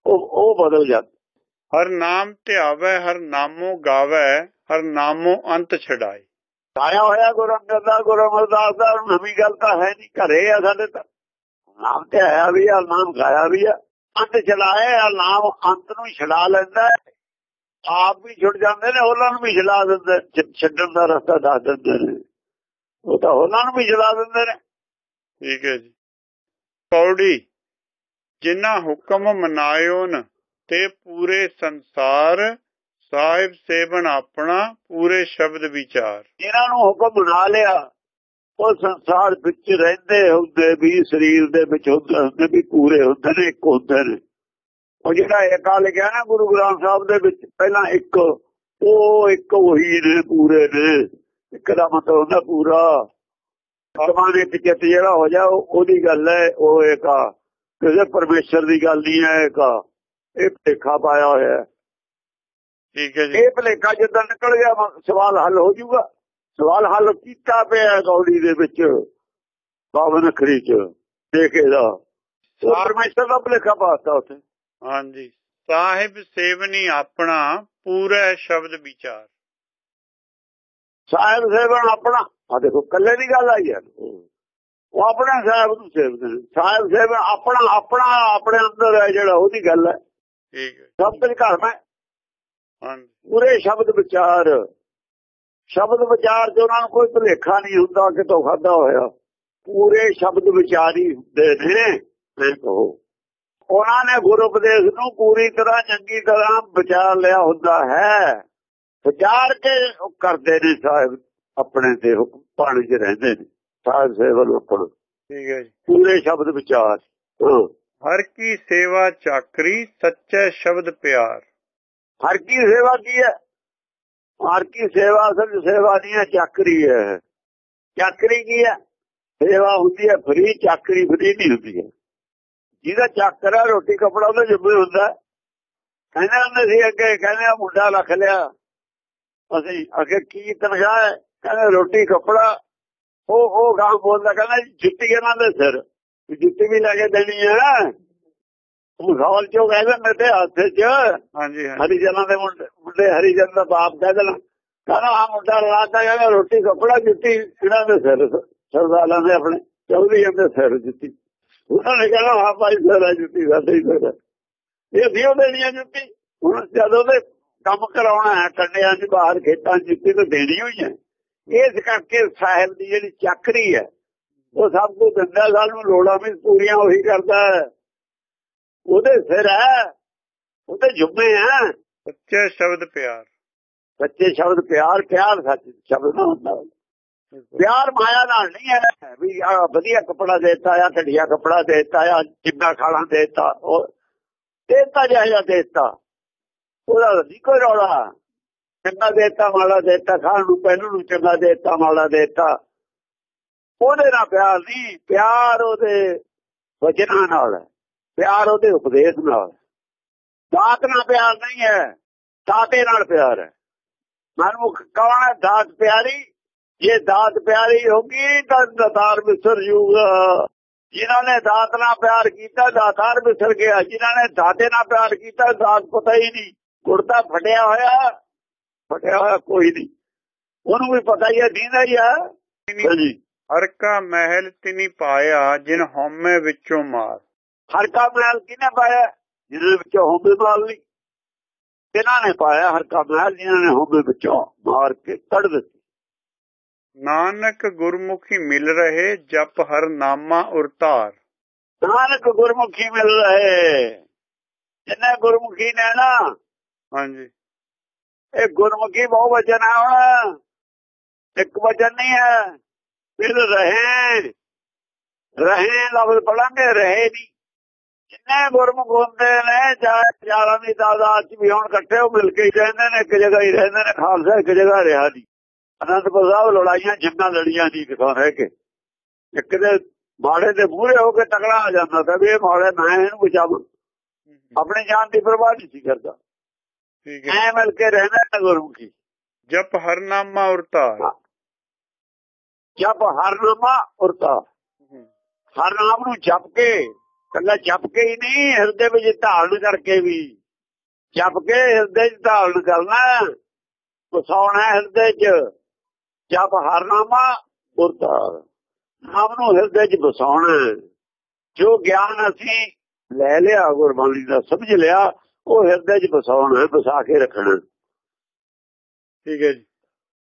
ਉਹ ਉਹ ਬਦਲ ਜਾਂਦਾ। ਹਰ ਨਾਮ ਧਿਆਵੈ ਹਰ ਨਾਮੋ ਗਾਵੈ ਹਰ ਨਾਮੋ ਅੰਤ ਛਡਾਏ। ਆਇਆ ਹੋਇਆ ਗੁਰੂ ਅੰਗਦ ਦਾ ਗੁਰੂ ਅਮਰਦਾਸ ਦਾ ਨਵੀਂ ਗੱਲ ਤਾਂ ਹੈ ਨਹੀਂ ਘਰੇ ਆ ਸਾਡੇ ਤਾਂ। ਨਾਮ ਤੇ ਆਇਆ ਵੀ ਆ ਨਾਮ ਗਾਇਆ ਵੀ ਆ। ਅੰਤ ਛਡਾਏ ਆ ਨਾਮ ਅੰਤ ਨੂੰ ਛਡਾ ਲੈਂਦਾ। ਆਪ ਵੀ ਛੁੱਟ ਜਾਂਦੇ ਨੇ ਉਹਨਾਂ ਨੂੰ ਵੀ ਛਡਾ ਦਿੰਦੇ ਛੱਡਣ ਦਾ ਰਸਤਾ ਦੱਸ ਦਿੰਦੇ ਨੇ। ਉਹ ਤਾਂ ਉਹਨਾਂ ਨੂੰ ਵੀ ਛਡਾ ਦਿੰਦੇ ਨੇ। ਠੀਕ ਹੈ ਜੀ। ਪੌੜੀ ਜਿਨ੍ਹਾਂ ਹੁਕਮ ਮਨਾਇਓਨ ਤੇ ਪੂਰੇ ਸੰਸਾਰ ਸਾਹਿਬ ਸੇਵਨ ਆਪਣਾ ਪੂਰੇ ਸ਼ਬਦ ਵਿਚਾਰ। ਜਿਨ੍ਹਾਂ ਨੂੰ ਹੁਕਮ ਬਣਾ ਲਿਆ ਉਹ ਸੰਸਾਰ ਵਿੱਚ ਰਹਿੰਦੇ ਹੁੰਦੇ ਵੀ ਸਰੀਰ ਦੇ ਵਿੱਚ ਹੁੰਦੇ ਵੀ ਪੂਰੇ ਹੁੰਦੇ ਨੇ ਇੱਕ ਹੁੰਦੇ ਨੇ। ਉਹ ਜਿਹੜਾ ਏਕਾ ਲਿਖਿਆ ਨਾ ਗੁਰੂ ਗ੍ਰੰਥ ਸਾਹਿਬ ਦੇ ਵਿੱਚ ਪਹਿਲਾਂ ਇੱਕ ਉਹ ਇੱਕ ਉਹੀ ਨੇ ਪੂਰੇ ਨੇ। ਇੱਕ ਦਾ ਮਤਲਬ ਹੁੰਦਾ ਪੂਰਾ। ਪਰਮਾਨੇ ਇੱਕ ਚਿੱਤ ਜਿਹੜਾ ਹੋ ਜਾ ਉਹ- ਉਹਦੀ ਗੱਲ ਹੈ ਉਹ ਏਕਾ ਕਿਸੇ ਪਰਮੇਸ਼ਰ ਦੀ ਗੱਲ ਨਹੀਂ ਹੈ ਏਕਾ ਇਹ ਭੇਖਾ ਪਾਇਆ ਹੋਇਆ ਹੈ। ਠੀਕ ਹੈ ਜੀ। ਇਹ ਭਲੇਖਾ ਜਦੋਂ ਨਿਕਲ ਗਿਆ ਸਵਾਲ ਹੱਲ ਹੋ ਜਾਊਗਾ। ਸਵਾਲ ਹੱਲ ਕੀਤਾ ਪਿਆ ਗੌੜੀ ਦੇ ਵਿੱਚ ਬਾਵਨ ਅਖਰੀ ਚ ਦੇਖੇ ਦਾ। ਪਰਮੇਸ਼ਰ ਦਾ ਭਲੇਖਾ ਪਾਤਾ ਉੱਥੇ। ਹਾਂਜੀ। ਸਾਹਿਬ ਸੇਵਨੀ ਆਪਣਾ ਪੂਰਾ ਸ਼ਬਦ ਵਿਚਾਰ। ਸਾਹਿਬ ਸੇਵਨ ਆਪਣਾ। ਆ ਦੇਖੋ ਕੱਲੇ ਦੀ ਗੱਲ ਆਈ ਹੈ। ਉਹ ਆਪਣਾ ਸਾਹਿਬ ਨੂੰ ਸੇਵਦੇ ਨੇ ਸਾਹਿਬ ਸੇਵਨ ਆਪਣਾ ਆਪਣਾ ਆਪਣੇ ਅੰਦਰ ਹੈ ਜਿਹੜਾ ਉਹਦੀ ਗੱਲ ਹੈ। ਠੀਕ ਹੈ। ਸਭ ਕੁਝ ਘਰ ਮੈਂ। ਹਾਂਜੀ। ਪੂਰੇ ਸ਼ਬਦ ਵਿਚਾਰ। ਸ਼ਬਦ ਵਿਚਾਰ ਚ ਉਹਨਾਂ ਨੂੰ ਕੋਈ ਭੁਲੇਖਾ ਨਹੀਂ ਹੁੰਦਾ ਕਿਤੋਂ ਖਾਦਾ ਹੋਇਆ। ਪੂਰੇ ਸ਼ਬਦ ਵਿਚਾਰੀ ਹੁੰਦੇ ਨੇ। ਕਹੋ ਉਹਨਾਂ ਨੇ ਗੁਰੂ ਉਪਦੇਸ਼ ਨੂੰ ਪੂਰੀ ਤਰ੍ਹਾਂ ਚੰਗੀ ਤਰ੍ਹਾਂ ਵਿਚਾਰ ਲਿਆ ਹੁੰਦਾ ਹੈ। ਵਿਚਾਰ ਕੇ ਕਰਦੇ ਨੇ ਸਾਹਿਬ ਆਪਣੇ ਤੇ ਹੁਕਮ ਪਾਣੀ 'ਚ ਰਹਿੰਦੇ ਨੇ। ਸਾਹਿਬ ਸੇਵਨ ਆਪਣਾ। ਠੀਕ ਹੈ ਜੀ। ਪੂਰੇ ਸ਼ਬਦ ਵਿਚਾਰ। ਹਰ ਕੀ ਸੇਵਾ ਚਾਕਰੀ ਸੱਚੇ ਸ਼ਬਦ ਪਿਆਰ। ਹਰ ਕੀ ਸੇਵਾ ਕੀ ਹੈ? ਹਰ ਕੀ ਸੇਵਾ ਅਸਲ ਸੇਵਾ ਨਹੀਂ ਹੈ ਚਾਕਰੀ ਹੈ। ਚਾਕਰੀ ਕੀ ਹੈ? ਸੇਵਾ ਹੁੰਦੀ ਹੈ ਫਰੀ ਚਾਕਰੀ ਫਰੀ ਨਹੀਂ ਹੁੰਦੀ ਹੈ। ਜਿਹਦਾ ਚਾਕਰ ਹੈ ਰੋਟੀ ਕਪੜਾ ਉਹਦਾ ਜੁੱਬੇ ਹੁੰਦਾ। ਕਹਿੰਦੇ ਹੁੰਦੇ ਸੀ ਅੱਗੇ ਕਹਿੰਦੇ ਆ ਮੁੰਡਾ ਰੱਖ ਲਿਆ। ਅਸੀਂ ਅੱਗੇ ਕੀ ਤਨਖਾਹ ਹੈ? ਕਹਿੰਦੇ ਰੋਟੀ ਕਪੜਾ। ਉਹ ਉਹ ਗਾਂ ਬੋਲਦਾ ਕਹਿੰਦਾ ਜੁੱਤੀ ਇਹਨਾਂ ਦੇ ਸਿਰ। ਜੁੱਤੀ ਵੀ ਲੈ ਕੇ ਦੇਣੀ ਹੈ। ਉਹ ਸਵਾਲ ਚੋਂ ਕਹਿੰਦੇ ਮੇਰੇ ਹੱਥ 'ਚ। ਹਾਂਜੀ ਹਰੀਜਨਾਂ ਦੇ ਮੁੰਡੇ ਮੁੰਡੇ ਹਰੀਜਨ ਦਾ ਬਾਪ ਕਹਿ ਦੇਣਾ। ਕਹਿੰਦਾ ਆ ਮੁੰਡਾ ਲਾਤਾ ਕਹਿੰਦਾ ਰੋਟੀ ਕੱਪੜਾ ਜੁੱਤੀ ਇਹਨਾਂ ਦੇ ਸਿਰ ਸਰਦਾਰਾਂ ਦੇ ਆਪਣੇ ਚੌਧਰੀਆਂ ਦੇ ਸਿਰ ਜੁੱਤੀ। ਉਹਨਾਂ ਨੇ ਕਹਿਣਾ ਹਾਂ ਭਾਈ ਸਿਰ ਹੈ ਜੁੱਤੀ ਸਾਡੇ ਹੀ ਹੈ ਇਹ ਦਿਓ ਦੇਣੀ ਹੈ ਜੁੱਤੀ। ਹੁਣ ਜਦੋਂ ਦੇ ਕੰਮ ਕਰਾਉਣਾ ਹੈ ਕੰਡਿਆਂ 'ਚ ਬਾਹਰ ਖੇਤਾਂ 'ਚ ਜੁੱਤੀ ਤਾਂ ਦੇਣੀ ਹੋਈ ਹੈ। ਇਸ ਕਰਕੇ ਸਾਹਿਬ ਦੀ ਜਿਹੜੀ ਚੱਕਰੀ ਹੈ ਉਹ ਸਭ ਕੁਝ ਦਿੰਦਾ ਸਾਨੂੰ ਲੋੜਾਂ ਵੀ ਪੂਰੀਆਂ ਉਹੀ ਕਰਦਾ ਹੈ। ਉਹਦੇ ਸਿਰ ਹੈ ਉਹਦੇ ਜੁਮੇ ਹੈ। ਸੱਚੇ ਸ਼ਬਦ ਪਿਆਰ। ਸੱਚੇ ਸ਼ਬਦ ਪਿਆਰ ਪਿਆਰ ਸੱਚ ਸ਼ਬਦ ਨਾਲ ਹੁੰਦਾ। ਪਿਆਰ ਮਾਇਆ ਨਾਲ ਨਹੀਂ ਹੈ। ਵੀ, ਆ, ਵਧੀਆ ਕੱਪੜਾ ਦੇਤਾ ਆ ਘਟੀਆ ਕੱਪੜਾ ਦੇਤਾ ਆ ਚਿੰਗਾ ਖਾਣਾ ਦੇਤਾ, ਉਹ ਦੇਤਾ ਜਿਹਾ ਦੇਤਾ। ਉਹਦਾ ਨਹੀਂ ਕੋਈ ਰੌਲਾ। ਚੰਗਾ ਦੇਤਾ, ਮਾੜਾ ਦੇਤਾ, ਖਾਣ ਨੂੰ ਪਹਿਨੂੰ ਨੂੰ ਚੰਗਾ ਦੇਤਾ ਮਾਲਾ ਦੇਤਾ। ਉਹਦੇ ਨਾਲ ਪਿਆਰ ਨਹੀਂ, ਪਿਆਰ ਉਹਦੇ ਵਚਨਾਂ ਨਾਲ ਪਿਆਰ ਉਹਦੇ ਉਪਦੇਸ਼ ਨਾਲ ਦਾਤ ਨਾਲ ਪਿਆਰ ਨਹੀਂ ਹੈ। ਦਾਤੇ ਨਾਲ ਪਿਆਰ ਹੈ। ਮਨਮੁਖ ਕੌਣ ਹੈ? ਦਾਤ ਪਿਆਰੀ ਜੇ ਦਾਤ ਪਿਆਰੀ ਹੋਗੀ ਤਾਂ ਦਾਤਾਰ ਵਿਸਰ ਜੂਗਾ। ਜਿਨ੍ਹਾਂ ਨੇ ਦਾਤ ਨਾਲ ਪਿਆਰ ਕੀਤਾ ਦਾਤਾਰ ਵਿਸਰ ਗਿਆ। ਜਿਨ੍ਹਾਂ ਨੇ ਦਾਤੇ ਨਾਲ ਪਿਆਰ ਕੀਤਾ ਦਾਤ ਪਤਾ ਹੀ ਨਹੀਂ। ਕੁੜਤਾ ਫਟਿਆ ਹੋਇਆ ਫਟਿਆ ਹੋਇਆ ਕੋਈ ਨਹੀਂ। ਉਹਨੂੰ ਵੀ ਪਤਾ ਹੀ ਹੈ ਦੀਂਦਾ ਹੀ ਹੈ। ਹਾਂਜੀ। ਹਰ ਕਾ ਮਹਿਲ ਤਿਨੀ ਪਾਇਆ ਜਿਨ ਹਉਮੈ ਵਿੱਚੋਂ ਮਾਰ। ਹਰ ਕਾ ਮਹਿਲ ਕਿਨੇ ਪਾਇਆ? ਜਿਹਦੇ ਵਿੱਚੋਂ ਹੋਂਬੇ ਮਾਰ ਲਈ। ਇਹਨਾਂ ਨੇ ਪਾਇਆ ਹਰ ਕਾ ਮਹਿਲ? ਜਿਨ੍ਹਾਂ ਨੇ ਹੋਂਬੇ ਵਿੱਚੋਂ ਮਾਰ ਕੇ ਕੱਢ ਦਿੱਤੀ। ਨਾਨਕ ਗੁਰਮੁਖੀ ਮਿਲ ਰਹੇ ਜਪ ਹਰ ਨਾਮਾ ਉਰਤਾਰ ਨਾਨਕ ਗੁਰਮੁਖੀ ਮਿਲ ਰਹੇ ਜਿੰਨੇ ਗੁਰਮੁਖੀ ਨੇ ਨਾ ਹਾਂਜੀ ਇਹ ਗੁਰਮੁਖੀ ਬਹੁ ਵਚਨ ਹੈ ਹੁਣ ਇੱਕ ਵਚਨ ਨਹੀਂ ਹੈ ਮਿਲ ਰਹੇ ਰਹੇ ਲਫ਼ਜ਼ ਪੜਾਂਗੇ ਰਹੇ ਨਹੀਂ ਜਿੰਨੇ ਗੁਰਮੁਖ ਹੁੰਦੇ ਨੇ ਚਾਹੇ ਹਜ਼ਾਰਾਂ ਦੀ ਤਾਦਾਦ ਚ ਵੀ ਹੁਣ ਇਕੱਠੇ ਹੋ ਮਿਲ ਕੇ ਹੀ ਰਹਿੰਦੇ ਨੇ ਇੱਕ ਜਗ੍ਹਾ ਹੀ ਰਹਿੰਦੇ ਨੇ ਖਾਲਸਾ ਇੱਕ ਜਗ੍ਹਾ ਰਿਹਾ ਨਹੀਂ ਅਨੰਦਪੁਰ ਸਾਹਿਬ ਲੜਾਈਆਂ ਜਿੰਨਾ ਲੜੀਆਂ ਨਹੀਂ ਕਿਥੋਂ ਰਹਿ ਕੇ ਇੱਕ ਦੇ ਮਾੜੇ ਦੇ ਮੂਹਰੇ ਹੋ ਕੇ ਤਕੜਾ ਆ ਜਾਂਦਾ ਤਾਂ ਵੀ ਇਹ ਮਾੜੇ ਮੈਂ ਇਹਨੂੰ ਬਚਾਵਾਂ। ਆਪਣੀ ਜਾਨ ਦੀ ਪਰਵਾਹ ਨਹੀਂ ਸੀ ਕਰਦਾ। ਠੀਕ ਹੈ। ਐ ਮਿਲ ਕੇ ਰਹਿੰਦਾ ਹੈ ਗੁਰਮੁਖੀ। ਜਪ ਹਰ ਨਾਮਾ ਉਰਤਾਰ ਜਪ ਹਰਨਾਮਾ ਉਰਤਾ ਹਰ ਨਾਮ ਨੂੰ ਜਪ ਕੇ ਕੱਲਾ ਜਪ ਕੇ ਹੀ ਨਹੀਂ ਹਿਰਦੇ ਵਿੱਚ ਧਾਰਨ ਕਰਕੇ ਵੀ। ਜਪ ਕੇ ਹਿਰਦੇ 'ਚ ਧਾਰਨ ਕਰਨਾ। ਵਸਾਉਣਾ ਹਿਰਦੇ 'ਚ। ਜਪ ਹਰਨਾਮਾ ਉਰਤਾ ਨਾਮ ਨੂੰ ਹਿਰਦੇ 'ਚ ਵਸਾਉਣਾ, ਜੋ ਗਿਆਨ ਅਸੀਂ ਲੈ ਲਿਆ, ਗੁਰਬਾਣੀ ਦਾ ਸਮਝ ਲਿਆ, ਉਹ ਹਿਰਦੇ 'ਚ ਵਸਾਉਣਾ, ਵਸਾ ਕੇ ਰੱਖਣਾ। ਠੀਕ ਹੈ ਜੀ।